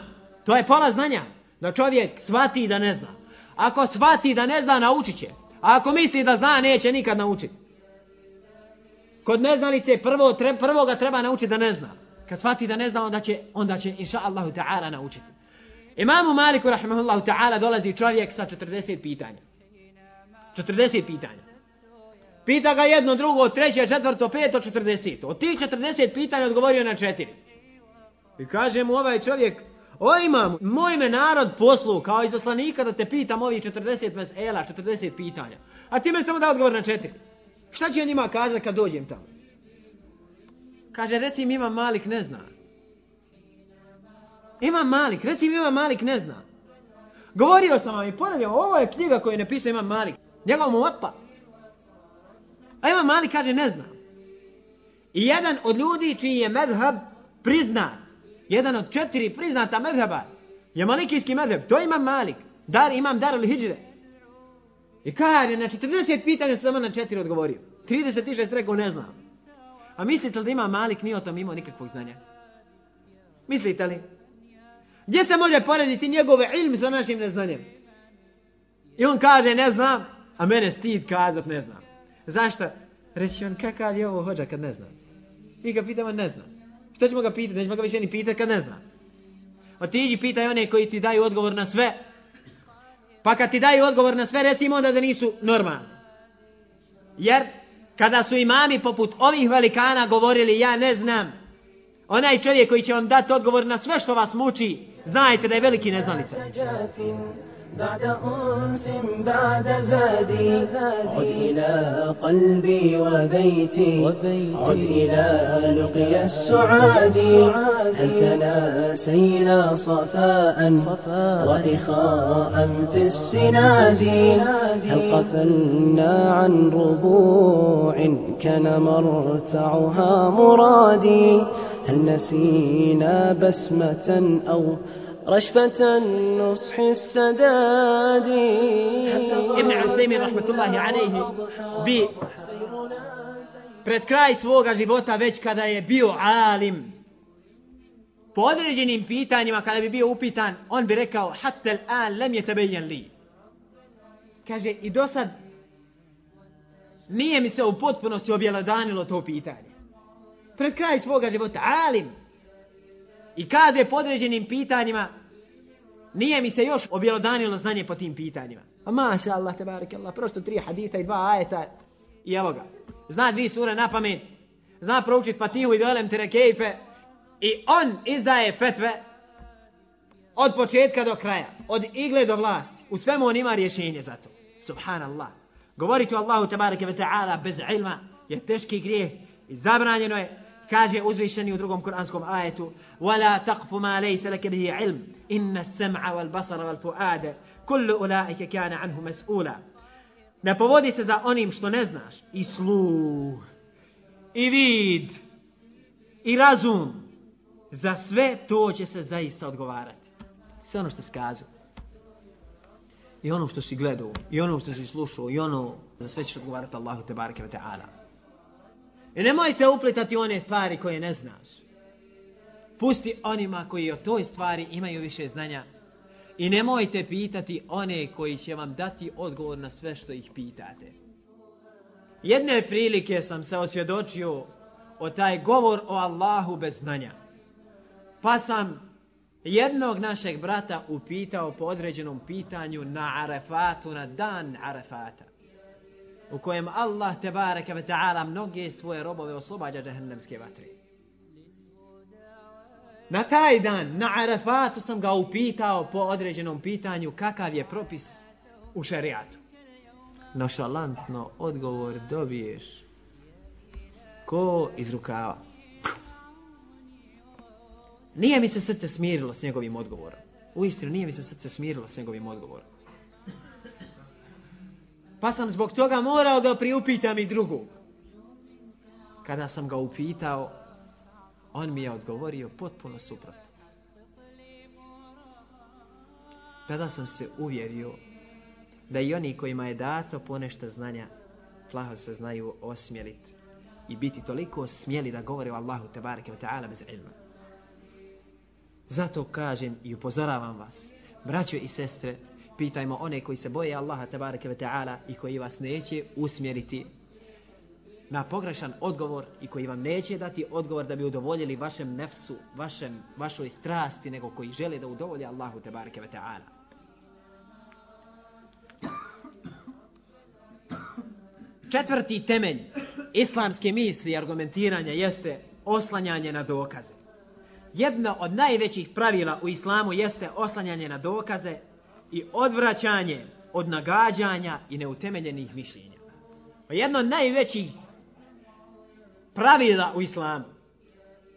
To je pola znanja. Da čovjek shvati da ne zna. Ako shvati da ne zna, naučit će. A ako misli da zna, neće nikad naučiti. Kod neznalice prvo, tre, prvo ga treba naučiti da ne zna. Kad shvati da ne zna, onda će, onda će inša Allahu ta'ala naučiti. Imamu Maliku, rahimahullahu ta'ala, dolazi čovjek sa 40 pitanja. 40 pitanja. Pita ga jedno, drugo, treće, četvrto, peto, 40. Od tih 40 pitanja odgovorio na četiri. I kaže mu ovaj čovjek, o imam, moj me narod poslu kao izaslanika da te pitam ovih 40 mesela, 40 pitanja. A ti me samo da odgovor na četiri. Šta će njima kazati kad dođem tamo? Kaže, reci mi imam Malik ne zna. Imam Malik, reci mi imam Malik ne zna. Govorio sam vam i ponavljam, ovo je knjiga koju je napisao imam Malik. Njegov mu otpa. A imam Malik kaže ne znam. I jedan od ljudi čiji je medhab priznat, jedan od četiri priznata medhaba, je malikijski medheb, to imam Malik. Dar, imam dar ili I I kaže, na 40 pitanja samo na četiri odgovorio. 36 rekao ne znam. A mislite li da ima Malik nije o tom imao nikakvog znanja? Mislite li? Gdje se može porediti njegove ilmi sa našim neznanjem? I on kaže ne znam, a mene stid kazat ne znam. Zašto? Reći on kakav je ovo hođa kad ne zna. Mi ga pitamo ne znam. Što ćemo ga pitati? Nećemo ga više ni pitati kad ne zna. Otiđi pitaj one koji ti daju odgovor na sve. Pa kad ti daju odgovor na sve, recimo onda da nisu normalni. Jer kada su imami poput ovih velikana govorili ja ne znam, onaj čovjek koji će vam dati odgovor na sve što vas muči, znajte da je veliki neznalica. بعد أنس بعد زادي عد إلى قلبي وبيتي. عد إلى لقي السعاد. هل تناسينا صفاء؟ وإخاء في السناد. هل قفلنا عن ربوع كان مرتعها مرادي؟ هل نسينا بسمة أو رشفة النصح السداد Ibn Uthaymin rahmetullahi alejhi bi pred kraj svoga života već kada je bio alim po određenim pitanjima kada bi bio upitan on bi rekao hatta al lam yatabayyan li kaže i do sad nije mi se u potpunosti objelodanilo to pitanje pred kraj svoga života alim i kaže po određenim pitanjima nije mi se još objelodanilo znanje po tim pitanjima. A maša Allah, tebarik Allah, prosto tri hadita i dva ajeta i evo ga. Zna dvi sure na pamet, zna proučit Fatihu i Dolem Terekejfe i on izdaje fetve od početka do kraja, od igle do vlasti. U svemu on ima rješenje za to. Subhanallah. Govoriti o Allahu tebareke ve ta'ala bez ilma je teški grijeh i zabranjeno je kaže uzvišeni u drugom kuranskom ajetu wala taqfu ma laysa laka bihi ilm inna as-sam'a wal basara wal fu'ada kullu ulaika kana anhu mas'ula. Ne povodi se za onim što ne znaš. I sluh i vid i razum. Za sve to će se zaista odgovarati. Sve ono što si kazao. I ono što si gledao i ono što si slušao i ono za sve ćeš odgovarati Allahu te bareke ve taala. I nemoj se uplitati one stvari koje ne znaš. Pusti onima koji o toj stvari imaju više znanja. I nemojte pitati one koji će vam dati odgovor na sve što ih pitate. Jedne prilike sam se osvjedočio o taj govor o Allahu bez znanja. Pa sam jednog našeg brata upitao po određenom pitanju na Arefatu, na dan Arefata u kojem Allah te bareke ve taala mnoge svoje robove oslobađa džehennemske vatre. Na taj dan, na Arafatu sam ga upitao po određenom pitanju kakav je propis u šerijatu. Nošalantno odgovor dobiješ ko iz rukava. Nije mi se srce smirilo s njegovim odgovorom. U istinu, nije mi se srce smirilo s njegovim odgovorom. Pa sam zbog toga morao da priupitam i drugu. Kada sam ga upitao, On mi je odgovorio potpuno suprotno. Tada sam se uvjerio da i oni kojima je dato ponešto znanja plaho se znaju osmjeliti i biti toliko smjeli da govore o Allahu tebareke wa ta'ala bez ilma. Zato kažem i upozoravam vas, braćo i sestre, pitajmo one koji se boje Allaha tabaraka ve ta'ala i koji vas neće usmjeriti na pogrešan odgovor i koji vam neće dati odgovor da bi udovoljili vašem nefsu, vašem, vašoj strasti, nego koji žele da udovolje Allahu tabaraka ve ta'ala. Četvrti temelj islamske misli i argumentiranja jeste oslanjanje na dokaze. Jedno od najvećih pravila u islamu jeste oslanjanje na dokaze i odvraćanje od nagađanja i neutemeljenih mišljenja. Pa jedno od najvećih pravila u islamu.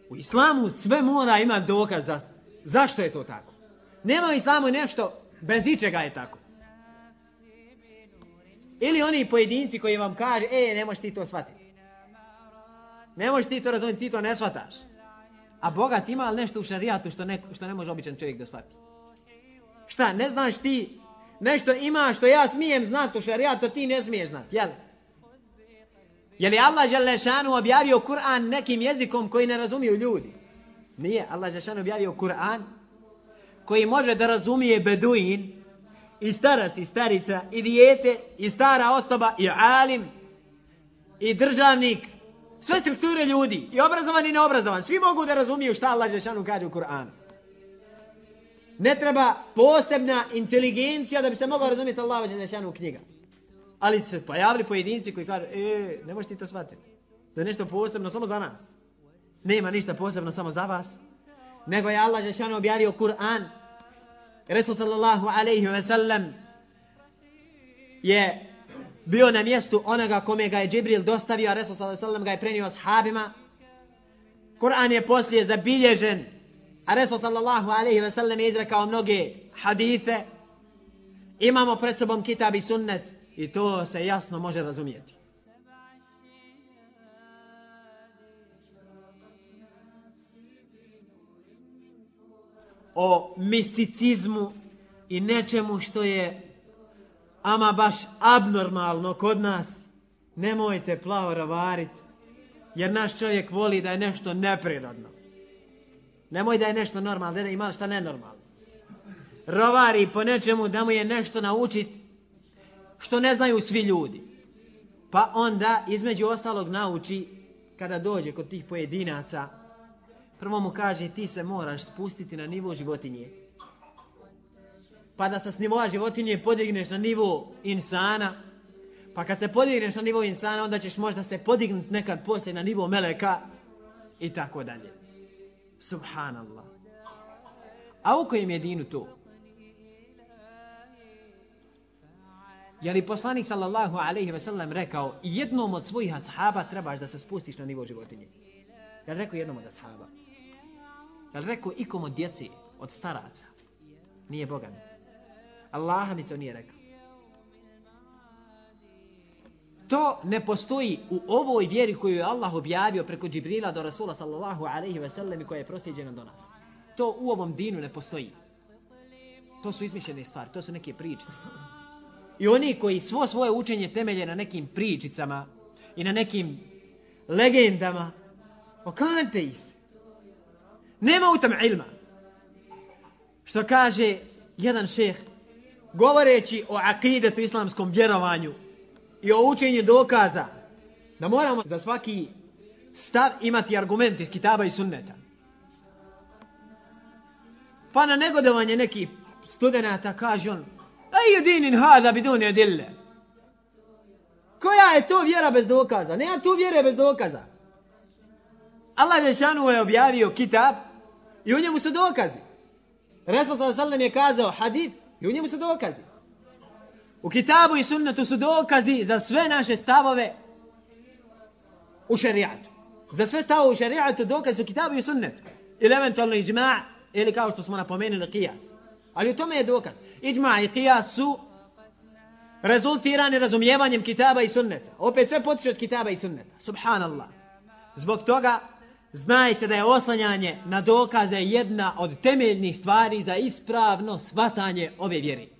U islamu sve mora ima dokaz za, zašto je to tako. Nema u islamu nešto bez ičega je tako. Ili oni pojedinci koji vam kaže, e, ne možeš ti to shvatiti. Ne možeš ti to razumjeti, ti to ne shvataš. A bogat ima li nešto u šarijatu što ne, što ne može običan čovjek da shvati? Šta, ne znaš ti? Nešto ima što ja smijem znati u šarijatu, ti ne smiješ znati, jel? Je li Allah Želešanu objavio Kur'an nekim jezikom koji ne razumiju ljudi? Nije, Allah Želešanu objavio Kur'an koji može da razumije beduin i starac i starica i dijete i stara osoba i alim i državnik. Sve strukture ljudi i obrazovan i neobrazovan. Svi mogu da razumiju šta Allah Želešanu kaže u Kur'anu. Ne treba posebna inteligencija da bi se mogao razumjeti Allahu Đelešanu knjiga. Ali se pojavili pojedinci koji kažu, e, ne možeš ti to shvatiti. Da je nešto posebno samo za nas. Nema ništa posebno samo za vas. Nego je Allah Đelešanu objavio Kur'an. Resul sallallahu alaihi ve sellem je bio na mjestu onoga kome ga je Džibril dostavio, a Resul sallallahu alaihi ve sellem ga je prenio ashabima. Kur'an je poslije zabilježen A Resul sallallahu alaihi ve sellem je izrekao mnoge hadithe. Imamo pred sobom kitab i sunnet i to se jasno može razumijeti. O misticizmu i nečemu što je ama baš abnormalno kod nas, nemojte plavo ravariti, jer naš čovjek voli da je nešto neprirodno. Nemoj da je nešto normalno, da ima šta nenormalno. Rovari po nečemu da mu je nešto naučit što ne znaju svi ljudi. Pa onda između ostalog nauči kada dođe kod tih pojedinaca prvo mu kaže ti se moraš spustiti na nivo životinje. Pa da se s nivoa životinje podigneš na nivo insana pa kad se podigneš na nivo insana onda ćeš možda se podignuti nekad poslije na nivo meleka i tako dalje. Subhanallah. A u kojem je dinu to? Je li poslanik sallallahu alaihi ve sellem rekao jednom od svojih ashaba trebaš da se spustiš na nivo životinje? Je li rekao jednom od ashaba? Je li rekao ikom od djeci, od staraca? Nije Bogan. Allah mi to nije rekao. To ne postoji u ovoj vjeri koju je Allah objavio preko Džibrila do Rasula sallallahu alaihi ve sellem i koja je prosjeđena do nas. To u ovom dinu ne postoji. To su izmišljene stvari, to su neke pričice. I oni koji svo svoje učenje temelje na nekim pričicama i na nekim legendama, okante ih. Nema u tom ilma. Što kaže jedan šeh, govoreći o akidetu islamskom vjerovanju, i o učenju dokaza da moramo za svaki stav imati argument iz kitaba i sunneta. Pa na negodovanje neki studenta kaže on Ej dinin hada bidun jedille. Koja je to vjera bez dokaza? Nema tu vjere bez dokaza. Allah Žešanu je objavio kitab i u njemu su dokazi. Resul sallam je kazao hadith i u njemu su dokazi. U kitabu i sunnetu su dokazi za sve naše stavove u šerijatu. Za sve stavove u šarijatu dokazi u kitabu i sunnetu. Ili eventualno iđma' ili kao što smo napomenuli kijas. Ali u tome je dokaz. Iđma' i kijas su rezultirani razumijevanjem kitaba i sunneta. Opet sve potiče od kitaba i sunneta. Subhanallah. Zbog toga znajte da je oslanjanje na dokaze jedna od temeljnih stvari za ispravno svatanje ove vjere.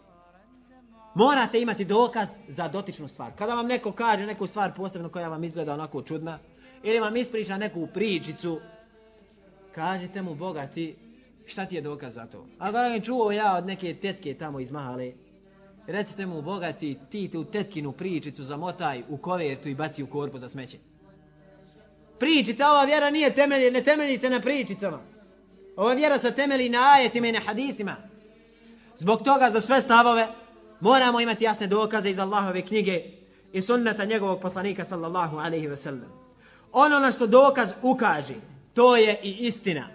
Morate imati dokaz za dotičnu stvar. Kada vam neko kaže neku stvar posebno koja vam izgleda onako čudna, ili vam ispriča neku pričicu, kažite mu Boga ti, šta ti je dokaz za to? A kada čuo ja od neke tetke tamo iz Mahale, recite mu Boga ti, ti tu tetkinu pričicu zamotaj u kovertu i baci u korpu za smeće. Pričica, ova vjera nije temelji, ne temelji se na pričicama. Ova vjera se temelji na ajetima i na hadisima. Zbog toga za sve stavove moramo imati jasne dokaze iz Allahove knjige i sunnata njegovog poslanika sallallahu alaihi ve sellem. Ono na što dokaz ukaže, to je i istina.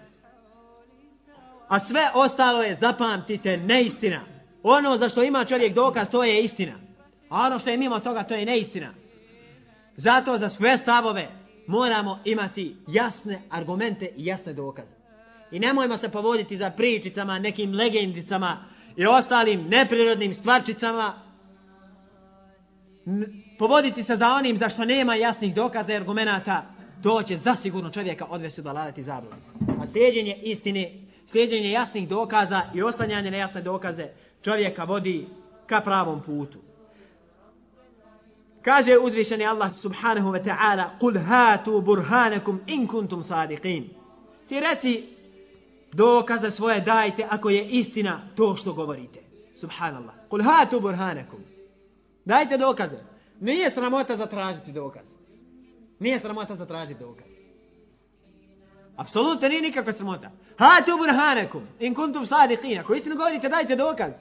A sve ostalo je, zapamtite, neistina. Ono za što ima čovjek dokaz, to je istina. A ono što je mimo toga, to je neistina. Zato za sve stavove moramo imati jasne argumente i jasne dokaze. I nemojmo se povoditi za pričicama, nekim legendicama i ostalim neprirodnim stvarčicama. Povoditi se za onim za što nema jasnih dokaza i argumenata, to će zasigurno čovjeka odvesti da lalati zabludu. A slijedjenje istine, slijedjenje jasnih dokaza i oslanjanje na jasne dokaze čovjeka vodi ka pravom putu. Kaže uzvišeni Allah subhanahu wa ta'ala Kul hatu burhanakum in kuntum sadiqin Ti reci dokaze svoje dajte ako je istina to što govorite. Subhanallah. Kul hatu burhanakum. Dajte dokaze. Nije sramota zatražiti dokaz. Nije sramota zatražiti dokaz. Apsolutno nije nikakva sramota. Hatu burhanakum in kuntum sadiqin. Ako istinu govorite dajte dokaz.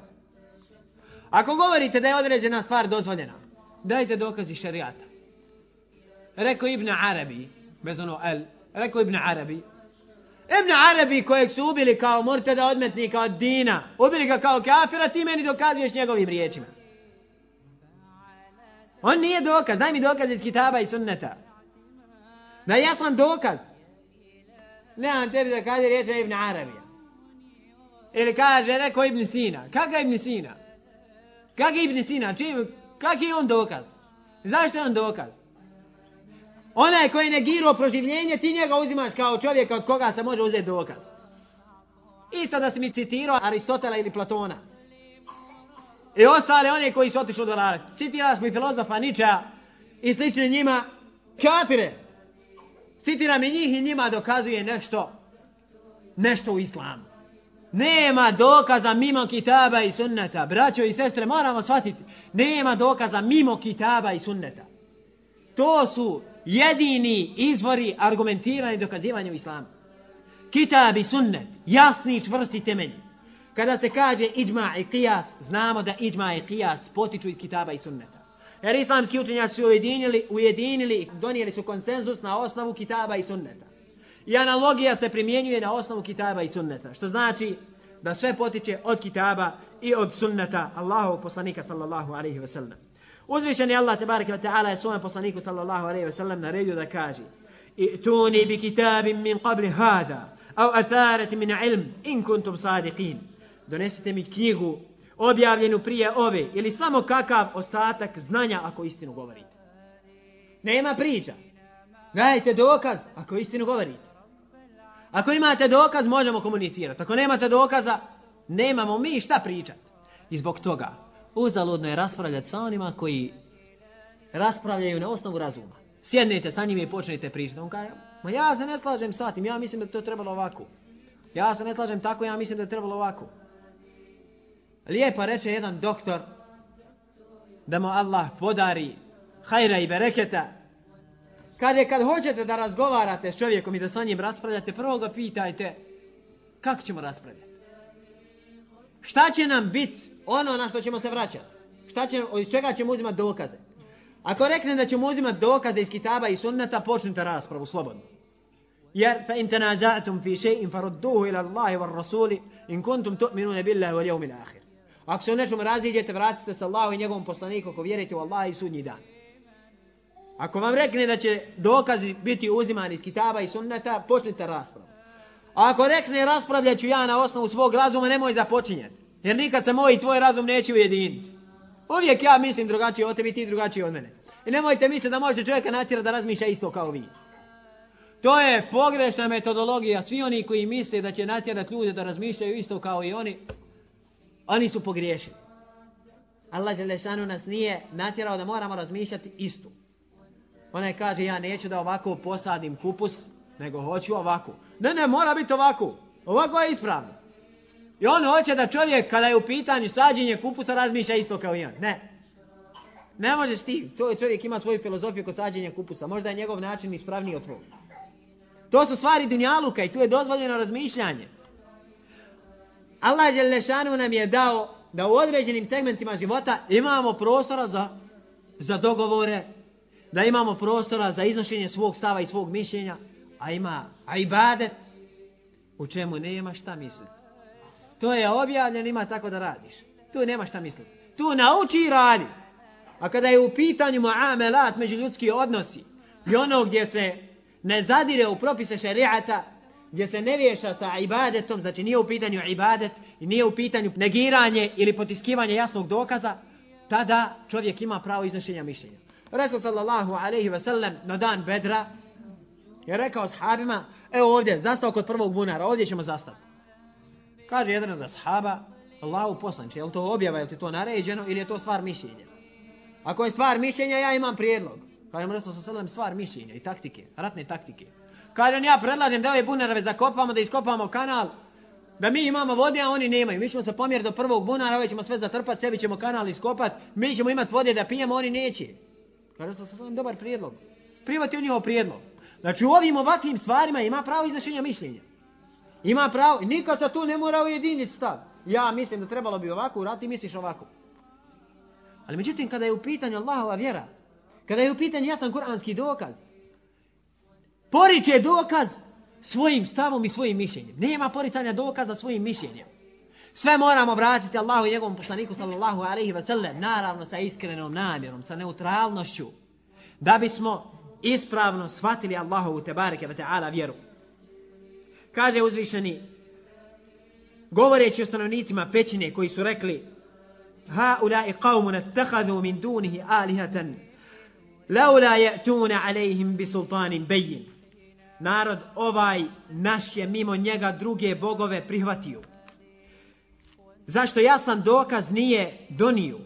Ako govorite da je određena stvar dozvoljena, dajte dokaz iz šarijata. Rekao Ibn Arabi, bez ono el, rekao Ibn Arabi, Ibn Arabi kojeg su ubili kao murtada odmetnika od dina, ubili ga kao kafira, ti meni dokazuješ njegovim riječima. On nije dokaz, daj mi dokaz iz kitaba i sunneta. Da ja sam dokaz. Nemam tebi da kaže riječ Ibn Arabija. Ili kaže, rekao Ibn Sina. Kaka Ibn Sina? Kak Ibn Sina? Čim, kak je on dokaz? Zašto je on dokaz? Onaj koji je negirao proživljenje, ti njega uzimaš kao čovjeka od koga se može uzeti dokaz. Isto da si mi citirao Aristotela ili Platona. I ostale one koji su otišli do lale. Citiraš mi filozofa Niča i slične njima kafire. Citira mi njih i njima dokazuje nešto nešto u islamu. Nema dokaza mimo kitaba i sunneta. Braćo i sestre, moramo shvatiti. Nema dokaza mimo kitaba i sunneta. To su jedini izvori argumentirani dokazivanja u islamu. Kitab i sunnet, jasni i čvrsti temelj. Kada se kaže iđma i kijas, znamo da iđma i kijas potiču iz kitaba i sunneta. Jer islamski učenjaci su ujedinili, ujedinili i donijeli su konsenzus na osnovu kitaba i sunneta. I analogija se primjenjuje na osnovu kitaba i sunneta. Što znači da sve potiče od kitaba i od sunneta Allahovog poslanika sallallahu alaihi ve sellem. Uzvišeni Allah tebareke ve ta'ala je svom poslaniku sallallahu alejhi ve sellem naredio da kaže I'tuni bi kitabin min qabli hada au atharati min ilm in kuntum sadiqin. Donesite mi knjigu objavljenu prije ove ili samo kakav ostatak znanja ako istinu govorite. Nema priča. Dajte dokaz ako istinu govorite. Ako imate dokaz, možemo komunicirati. Ako nemate dokaza, nemamo mi šta pričati. I zbog toga, uzaludno je raspravljati sa onima koji raspravljaju na osnovu razuma. Sjednite sa njima i počnete pričati. On kaže, ma ja se ne slažem sa tim, ja mislim da to trebalo ovako. Ja se ne slažem tako, ja mislim da je trebalo ovako. Lijepo reče jedan doktor da mu Allah podari hajra i bereketa Kaže, kad hoćete da razgovarate s čovjekom i da sa njim raspravljate, prvo ga pitajte kako ćemo raspravljati. Šta će nam biti ono na što ćemo se vraćati? Šta će, iz čega ćemo uzimati dokaze? Ako rekne da ćemo uzimati dokaze iz kitaba i sunnata, počnite raspravu slobodno. Jer fa in tanaza'tum fi shay'in farudduhu ila Allahi war rasuli in kuntum tu'minuna billahi wal yawmil akhir. Ako se u nečemu raziđete, vratite se Allahu i njegovom poslaniku ako vjerujete u Allaha i sudnji dan. Ako vam rekne da će dokazi biti uzimani iz kitaba i sunneta, počnite raspravu. A ako rekne raspravljaću ja na osnovu svog razuma, nemoj započinjati. Jer nikad se moj i tvoj razum neće ujediniti. Uvijek ja mislim drugačije od tebi, ti drugačije od mene. I nemojte misliti da možete čovjeka natjerati da razmišlja isto kao vi. To je pogrešna metodologija. Svi oni koji misle da će natjerati ljude da razmišljaju isto kao i oni, oni su pogriješili. Allah Želešanu nas nije natjerao da moramo razmišljati isto. Onaj kaže ja neću da ovako posadim kupus, nego hoću ovako. Ne, ne, mora biti ovako. Ovako je ispravno. I on hoće da čovjek kada je u pitanju sađenje kupusa razmišlja isto kao i on. Ne. Ne možeš ti. To čovjek ima svoju filozofiju kod sađenja kupusa. Možda je njegov način ispravniji od tvoj. To su stvari dunjaluka i tu je dozvoljeno razmišljanje. Allah Želešanu nam je dao da u određenim segmentima života imamo prostora za, za dogovore, da imamo prostora za iznošenje svog stava i svog mišljenja, a ima ibadet u čemu nema šta misliti. To je objavljeno, ima tako da radiš. Tu nema šta misliti. Tu nauči i radi. A kada je u pitanju muamelat među ljudski odnosi i ono gdje se ne zadire u propise šerijata, gdje se ne vješa sa ibadetom, znači nije u pitanju ibadet i nije u pitanju negiranje ili potiskivanje jasnog dokaza, tada čovjek ima pravo iznošenja mišljenja. Resul sallallahu alaihi ve sellem na dan bedra je rekao sahabima, evo ovdje, zastao kod prvog bunara, ovdje ćemo zastati. Kaže jedan od ashaba, Allahu poslanče, je li to objava, je li to naređeno ili je to stvar mišljenja? Ako je stvar mišljenja, ja imam prijedlog. Kaže mu Resul sallallahu stvar mišljenja i taktike, ratne taktike. Kaže ja predlažem da ove bunarove zakopamo, da iskopamo kanal, da mi imamo vode, a oni nemaju. Mi ćemo se pomjeriti do prvog bunara, ove ćemo sve zatrpati, sebi ćemo kanal iskopati, mi ćemo imati vode da pijemo, oni neće. Kaže sa sam dobar prijedlog. Privati u njihov prijedlog. Znači u ovim ovakvim stvarima ima pravo izrašenja mišljenja. Ima pravo, nikad se tu ne mora ujediniti stav. Ja mislim da trebalo bi ovako urati, ti misliš ovako. Ali međutim, kada je u pitanju Allahova vjera, kada je u pitanju jasan kuranski dokaz, poriče dokaz svojim stavom i svojim mišljenjem. Nema poricanja dokaza svojim mišljenjem. Sve moramo vratiti Allahu i njegovom poslaniku sallallahu alaihi wa sallam, naravno sa iskrenom namjerom, sa neutralnošću, da bismo ispravno shvatili Allahovu tebareke wa ta'ala vjeru. Kaže uzvišeni, govoreći o stanovnicima pećine koji su rekli, ha ulai qavmun attakhadhu min dunihi alihatan, laula je'tuna alaihim bi sultanin bayyin Narod ovaj naš je mimo njega druge bogove prihvatio zašto jasan dokaz nije donio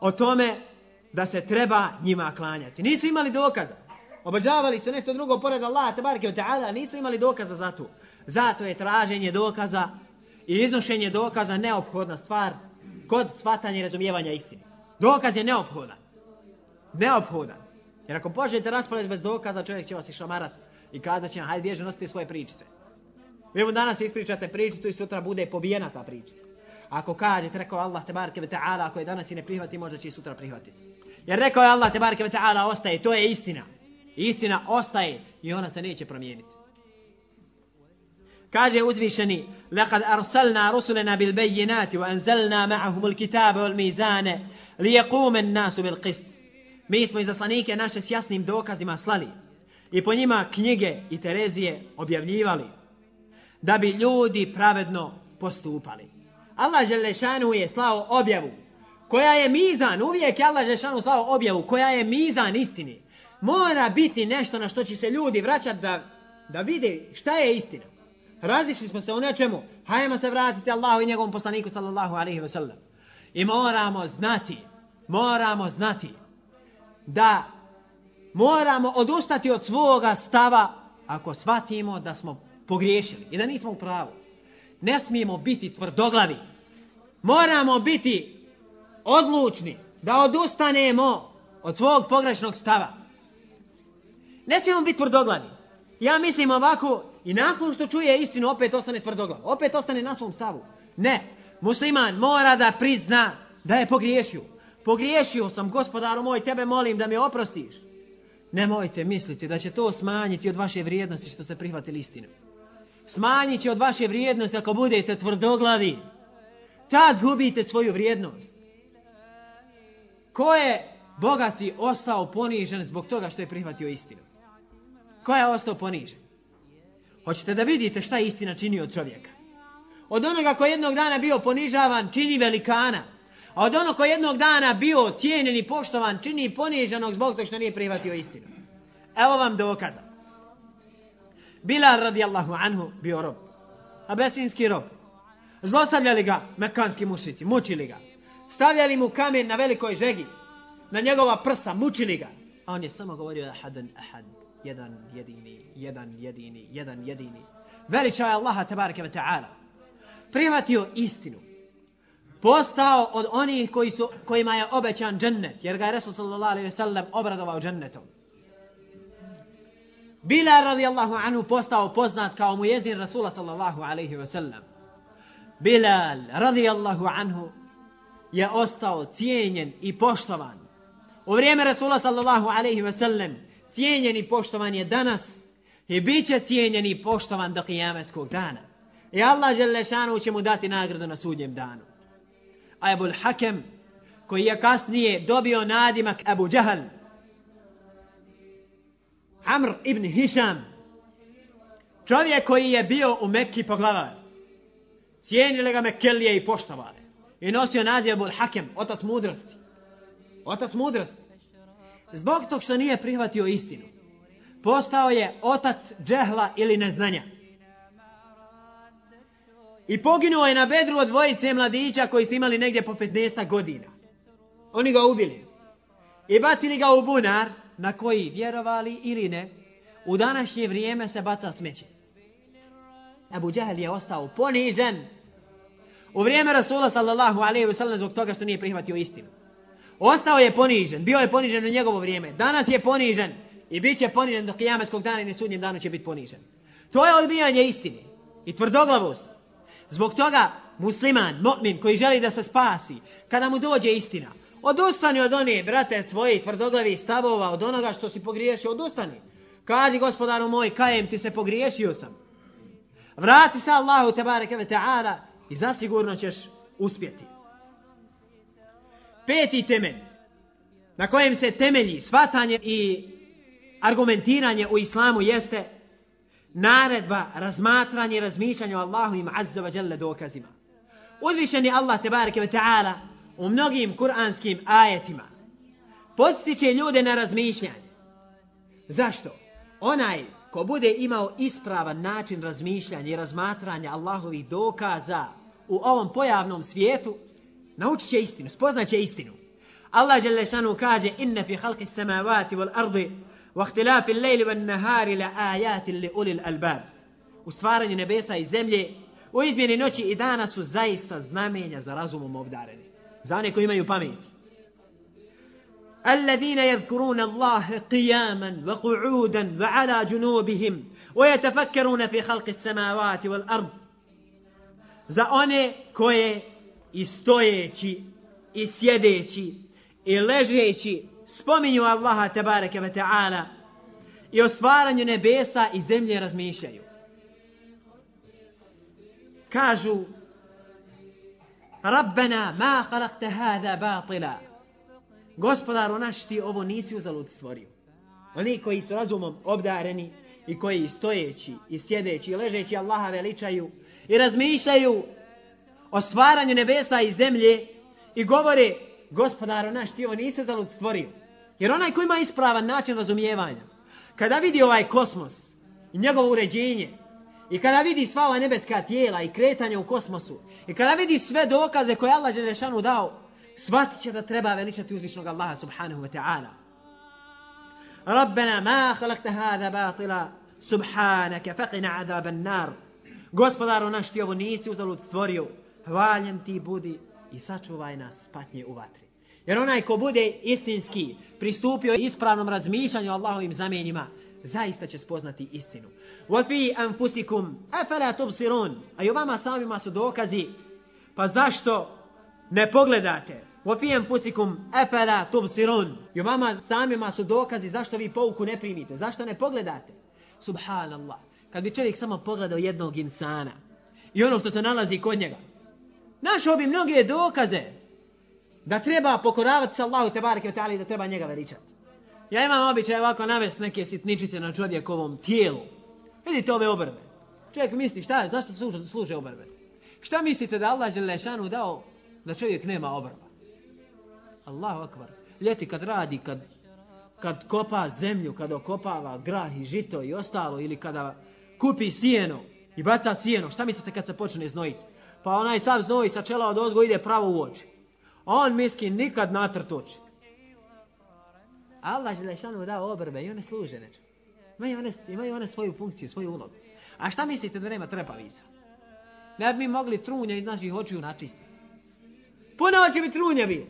o tome da se treba njima klanjati. Nisu imali dokaza. Obožavali su nešto drugo pored Allaha tabaraka wa ta'ala, nisu imali dokaza za to. Zato je traženje dokaza i iznošenje dokaza neophodna stvar kod svatanja i razumijevanja istine. Dokaz je neophodan. Neophodan. Jer ako poželite raspravljati bez dokaza, čovjek će vas i šamarat i kada će, hajde bježe nosite svoje pričice. Vi mu danas ispričate pričicu i sutra bude pobijena ta pričica. Ako kaže, rekao Allah te barke ve ta'ala, ako je danas i ne prihvati, možda će i sutra prihvatiti. Jer rekao je Allah te barke ve ta'ala, ostaje, to je istina. Istina ostaje i ona se neće promijeniti. Kaže uzvišeni, لقد أرسلنا رسلنا بالبينات وأنزلنا معهم الكتاب والميزان ليقوم الناس بالقسط. Mi smo izaslanike naše s jasnim dokazima slali i po njima knjige i Terezije objavljivali da bi ljudi pravedno postupali. Allah Želešanu je slao objavu koja je mizan, uvijek je Allah Želešanu slao objavu koja je mizan istini. Mora biti nešto na što će se ljudi vraćati da, da vide šta je istina. Razišli smo se u nečemu, hajmo se vratiti Allahu i njegovom poslaniku sallallahu alaihi wa sallam. I moramo znati, moramo znati da moramo odustati od svoga stava ako shvatimo da smo pogriješili i da nismo u pravu. Ne smijemo biti tvrdoglavi. Moramo biti odlučni da odustanemo od svog pogrešnog stava. Ne smijemo biti tvrdoglavi. Ja mislim ovako i nakon što čuje istinu opet ostane tvrdoglav. Opet ostane na svom stavu. Ne. Musliman mora da prizna da je pogriješio. Pogriješio sam, gospodaru moj, tebe molim da mi oprostiš. Nemojte misliti da će to smanjiti od vaše vrijednosti što se prihvatili istinu smanjit će od vaše vrijednosti ako budete tvrdoglavi. Tad gubite svoju vrijednost. Ko je bogati ostao ponižen zbog toga što je prihvatio istinu? Ko je ostao ponižen? Hoćete da vidite šta istina čini od čovjeka? Od onoga koji jednog dana bio ponižavan, čini velikana. A od onoga koji jednog dana bio cijenjen i poštovan, čini poniženog zbog toga što nije prihvatio istinu. Evo vam dokaza. Bilal radijallahu anhu bio rob. Abesinski rob. Zlostavljali ga mekanski mušici, mučili ga. Stavljali mu kamen na velikoj žegi, na njegova prsa, mučili ga. A on je samo govorio ahadan ahad, jedan jedini, jedan jedini, jedan jedini. Veličao je Allaha tabaraka wa ta'ala. Prihvatio istinu. Postao od onih koji su, kojima je obećan džennet, jer ga je Resul sallallahu alaihi sallam obradovao džennetom. Bilal radijallahu anhu postao poznat kao mu jezin Rasula sallallahu alaihi wa sallam. Bilal radijallahu anhu je ostao cijenjen i poštovan. U vrijeme Rasula sallallahu alaihi wa sallam cijenjen i poštovan je danas i bit će cijenjen i poštovan do kijameskog dana. I Allah Želešanu će mu dati nagradu na sudnjem danu. A Ebul Hakem, koji je kasnije dobio nadimak Abu Džahal, Amr ibn Hisham, čovjek koji je bio u Mekki poglavar, cijenile ga Mekkelije i poštovali. I nosio naziv Ebul Hakem, otac mudrosti. Otac mudrosti. Zbog tog što nije prihvatio istinu, postao je otac džehla ili neznanja. I poginuo je na bedru od dvojice mladića koji su imali negdje po 15 godina. Oni ga ubili. I bacili ga u bunar na koji, vjerovali ili ne, u današnje vrijeme se baca smeće. Abu Džahel je ostao ponižen. U vrijeme Rasula sallallahu alaihi wa sallam zbog toga što nije prihvatio istinu. Ostao je ponižen, bio je ponižen u njegovo vrijeme. Danas je ponižen i bit će ponižen do kijameskog dana i na sudnjem danu će biti ponižen. To je odbijanje istine i tvrdoglavost. Zbog toga musliman, mu'min koji želi da se spasi, kada mu dođe istina, odustani od one, brate, svoje tvrdoglavi stavova, od onoga što si pogriješio, odustani. Kaži gospodaru moj, kajem ti se pogriješio sam. Vrati se Allahu tebareke ve ta'ala i zasigurno ćeš uspjeti. Peti temelj na kojem se temelji svatanje i argumentiranje u islamu jeste naredba, razmatranje i razmišljanje o Allahu im azza wa jalla dokazima. Uzvišeni Allah tebareke ve ta'ala u mnogim kuranskim ajetima podstiče ljude na razmišljanje. Zašto? Onaj ko bude imao ispravan način razmišljanja i razmatranja Allahovih dokaza u ovom pojavnom svijetu, naučit će istinu, spoznat će istinu. Allah žele šanu kaže inne fi halki samavati wal ardi wa ihtilafi lejli van nahari la ajati li ulil albab. U stvaranju nebesa i zemlje, u izmjeni noći i dana su zaista znamenja za razumom obdareni. Za one koji imaju pameti. الذين يذكرون الله قياما وقعودا وعلى جنوبهم ويتفكرون في خلق السماوات والأرض za one koje i stojeći i sjedeći i ležeći spominju Allaha tebareke ve ta'ala i o stvaranju nebesa i zemlje razmišljaju. Kažu Rabbena ma halakte hada batila Gospodaru naš ti ovo nisi uzalud stvorio. Oni koji su razumom obdareni i koji stojeći i sjedeći i ležeći Allaha veličaju i razmišljaju o stvaranju nebesa i zemlje i govore gospodaru naš ti ovo nisi uzalud stvorio. Jer onaj koji ima ispravan način razumijevanja, kada vidi ovaj kosmos i njegovo uređenje, i kada vidi sva ova nebeska tijela i kretanje u kosmosu, i kada vidi sve dokaze koje Allah Želešanu dao, shvatit će da treba veličati uzvišnog Allaha subhanahu wa ta'ala. Rabbena ma halakta hada batila subhanaka faqina adaban nar. Gospodaru naš ti ovo nisi uzalud stvorio, hvaljen ti budi i sačuvaj nas patnje u vatri. Jer onaj ko bude istinski pristupio ispravnom razmišljanju Allahovim zamenjima, zaista će spoznati istinu. Wa fi anfusikum afala tubsirun. A i vama samima su dokazi. Pa zašto ne pogledate? Wa fi anfusikum afala tubsirun. I vama samima su dokazi zašto vi pouku ne primite. Zašto ne pogledate? Subhanallah. Kad bi čovjek samo pogledao jednog insana i ono što se nalazi kod njega, našao bi mnoge dokaze da treba pokoravati se Allahu tebareke ve taala i da treba njega veličati. Ja imam običaj ovako navest neke sitničice na čovjekovom tijelu. Vidite ove obrve. Čovjek misli šta je, zašto služe, služe obrve? Šta mislite da Allah Želešanu dao da čovjek nema obrva? Allahu akbar. Ljeti kad radi, kad, kad kopa zemlju, kad okopava grah i žito i ostalo, ili kada kupi sijeno i baca sijeno, šta mislite kad se počne znojiti? Pa onaj sam znoji sa čela od ozgo ide pravo u oči. On miski nikad natrt oči. Allah Želešanu dao obrbe i one služe nečem. Imaju one, imaju one svoju funkciju, svoju ulogu. A šta mislite da nema trepavica? Ne bi mi mogli trunja iz naših očiju načistiti. Puno oči bi trunja bilo.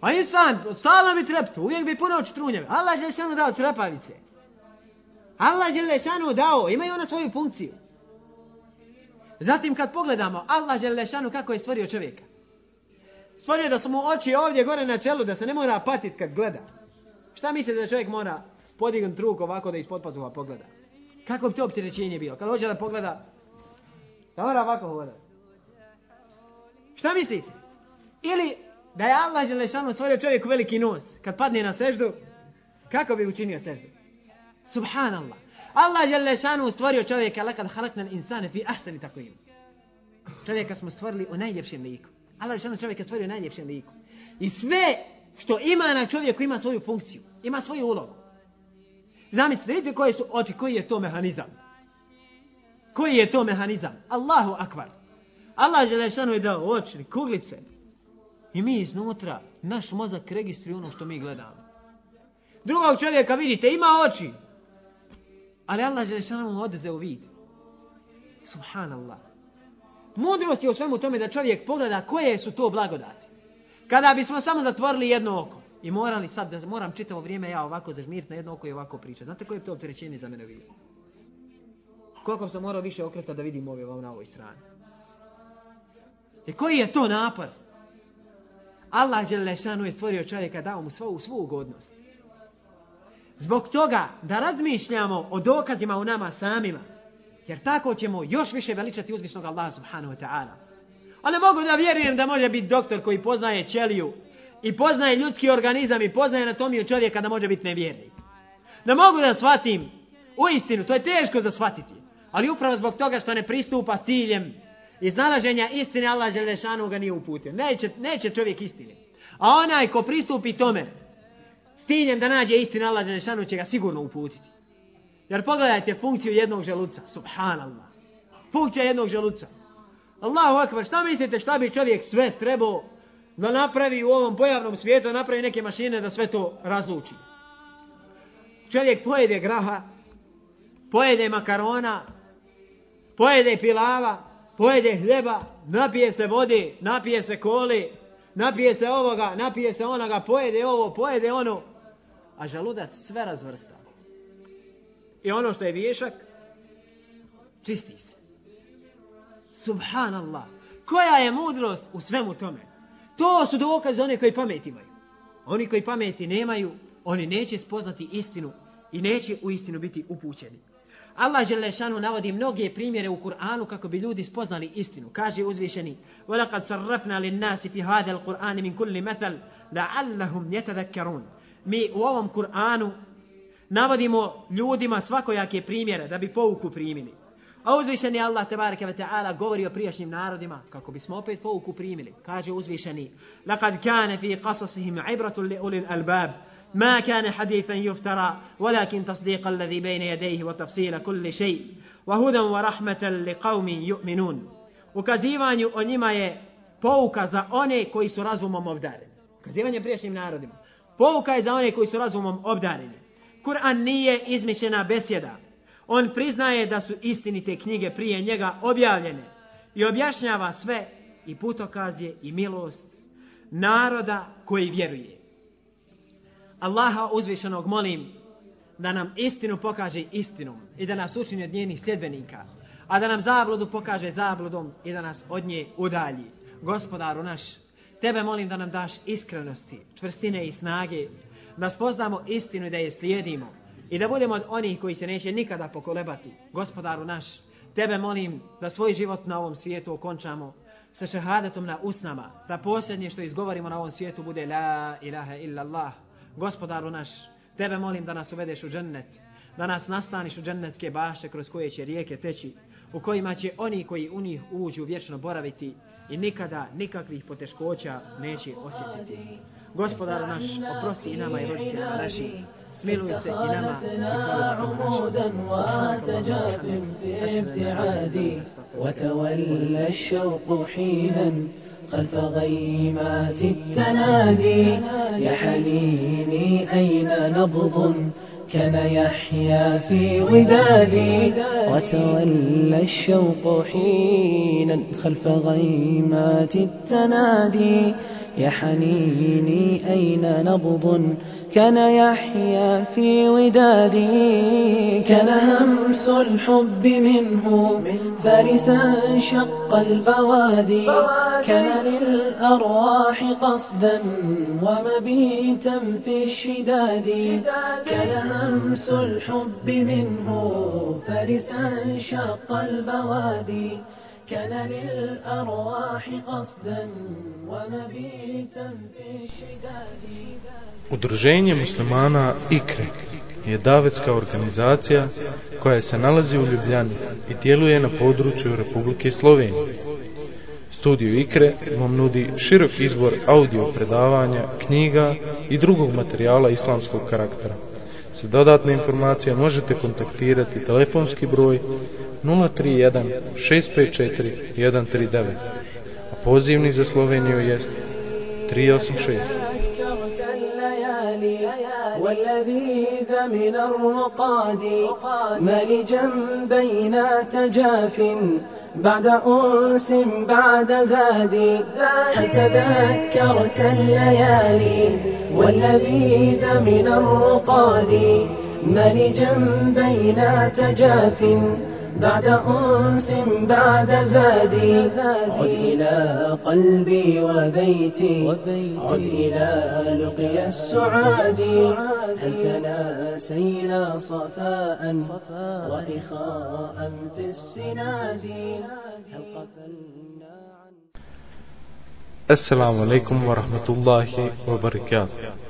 Pa insan, stalno bi treptu, uvijek bi puno oči trunje. Allah Želešanu dao trepavice. Allah Želešanu dao, imaju one svoju funkciju. Zatim kad pogledamo Allah Želešanu kako je stvorio čovjeka. Stvorio da su mu oči ovdje gore na čelu, da se ne mora patiti kad gleda. Šta mislite da čovjek mora podignuti ruk ovako da ispod pazuha pogleda? Kako bi to opterećenje bilo? Kad hoće da pogleda, da mora ovako hodati. Šta mislite? Ili da je Allah Želešanu stvorio čovjeku veliki nos, kad padne na seždu, kako bi učinio seždu? Subhanallah. Allah Želešanu stvorio čovjeka, lakad halaknan insane fi ahsani tako im. Čovjeka smo stvorili u najljepšem liku. Allah Želešanu čovjeka stvorio u najljepšem liku. I sve što ima na čovjeku ima svoju funkciju, ima svoju ulogu. Zamislite, vidite koje su oči, koji je to mehanizam. Koji je to mehanizam? Allahu akbar. Allah Želešanu je dao oči, kuglice. I mi iznutra, naš mozak registruje ono što mi gledamo. Drugog čovjeka vidite, ima oči. Ali Allah Želešanu mu odezeo vid. Subhanallah. Mudrost je u svemu tome da čovjek pogleda koje su to blagodati. Kada bismo samo zatvorili jedno oko i morali sad da moram čitavo vrijeme ja ovako zažmiriti na jedno oko i ovako pričati. Znate koje je to opterećenje za mene vidio? Koliko sam morao više okreta da vidim ove vam na ovoj strani. I koji je to napor? Allah Želešanu je stvorio čovjeka, dao mu svu, svu ugodnost. Zbog toga da razmišljamo o dokazima u nama samima, jer tako ćemo još više veličati uzvišnog Allaha subhanahu wa ta'ala. Ali mogu da vjerujem da može biti doktor koji poznaje ćeliju i poznaje ljudski organizam i poznaje anatomiju čovjeka da može biti nevjernik. Ne mogu da shvatim u istinu, to je teško za shvatiti. Ali upravo zbog toga što ne pristupa s ciljem iznalaženja istine, Allah Želešanu ga nije uputio. Neće, neće čovjek istine. A onaj ko pristupi tome, s ciljem da nađe istinu, Allah Đelešanu će ga sigurno uputiti. Jer pogledajte funkciju jednog želuca, subhanallah. Funkcija jednog želuca. Allahu akbar, šta mislite šta bi čovjek sve trebao da napravi u ovom pojavnom svijetu, da napravi neke mašine da sve to razluči. Čovjek pojede graha, pojede makarona, pojede pilava, pojede hljeba, napije se vode, napije se koli, napije se ovoga, napije se onoga, pojede ovo, pojede ono, a želudac sve razvrsta. I ono što je vješak, čisti se. Subhanallah. Koja je mudrost u svemu tome? To su dokaze one koji pamet imaju. Oni koji pameti nemaju, oni neće spoznati istinu i neće u istinu biti upućeni. Allah Želešanu navodi mnoge primjere u Kur'anu kako bi ljudi spoznali istinu. Kaže uzvišeni وَلَقَدْ صَرَّفْنَا لِلنَّاسِ فِي هَذَا الْقُرْآنِ مِنْ كُلِّ مَثَلْ لَعَلَّهُمْ يَتَذَكَّرُونَ Mi u ovom Kur'anu navodimo ljudima svakojake primjere da bi pouku primili. A uzvišeni Allah tebareke ve ta'ala govori o prijašnjim narodima kako bismo opet pouku primili. Kaže uzvišeni: "Laqad kana fi qasasihim ibratun li ulil albab." ما كان حديثا يفترى ولكن تصديق الذي بين يديه وتفصيل كل شيء وهدى ورحمة لقوم يؤمنون ukazivanju o njima je pouka za one koji su razumom obdareni. Ukazivanje priješnjim narodima. Pouka je za one koji su razumom obdareni. Kur'an nije izmišljena besjeda. On priznaje da su istinite knjige prije njega objavljene i objašnjava sve i putokaz je i milost naroda koji vjeruje. Allaha uzvišenog molim da nam istinu pokaže istinom i da nas učini od njenih sljedbenika, a da nam zabludu pokaže zabludom i da nas od nje udalji. Gospodaru naš, tebe molim da nam daš iskrenosti, čvrstine i snage, da spoznamo istinu i da je slijedimo i da budemo od onih koji se neće nikada pokolebati. Gospodaru naš, tebe molim da svoj život na ovom svijetu okončamo sa šehadetom na usnama, da posljednje što izgovorimo na ovom svijetu bude La ilaha illallah. Gospodaru naš, tebe molim da nas uvedeš u džennet, da nas nastaniš u džennetske baše kroz koje će rijeke teći, u kojima će oni koji u njih uđu vječno boraviti i nikada nikakvih poteškoća neće osjetiti. Gospodar naš, oprosti i nama i roditeljima naši, smiluj se i nama i وتولى الشوق حينا خلف غيمات التنادي يا حنيني أين نبض كان يحيا في ودادي وتولى الشوق حينا خلف غيمات التنادي. يا حنيني أين نبض؟ كان يحيا في ودادي كان همس الحب منه فارسا شق البوادي كان للأرواح قصدا ومبيتا في الشداد كان همس الحب منه فارسا شق البوادي. كان للأرواح قصدا ومبيتا في الشداد Udruženje muslimana IKRE je davetska organizacija koja se nalazi u Ljubljani i djeluje na području Republike Slovenije. Studio IKRE vam nudi širok izbor audio predavanja, knjiga i drugog materijala islamskog karaktera. Za dodatne informacije možete kontaktirati telefonski broj 031 654 139, a pozivni za Sloveniju je 386. واللذيذ من الرقاد ملجا بين تجاف بعد أنس بعد زاد. هل تذكرت الليالي واللذيذ من الرقاد؟ ملجا بين تجاف. بعد أنس بعد زادي. عد إلى قلبي وبيتي. عد إلى لقي السعاد. هل تناسينا صفاء وإخاء في السناد؟ هل قفلنا alaikum wa rahmatullahi wa barakatuh.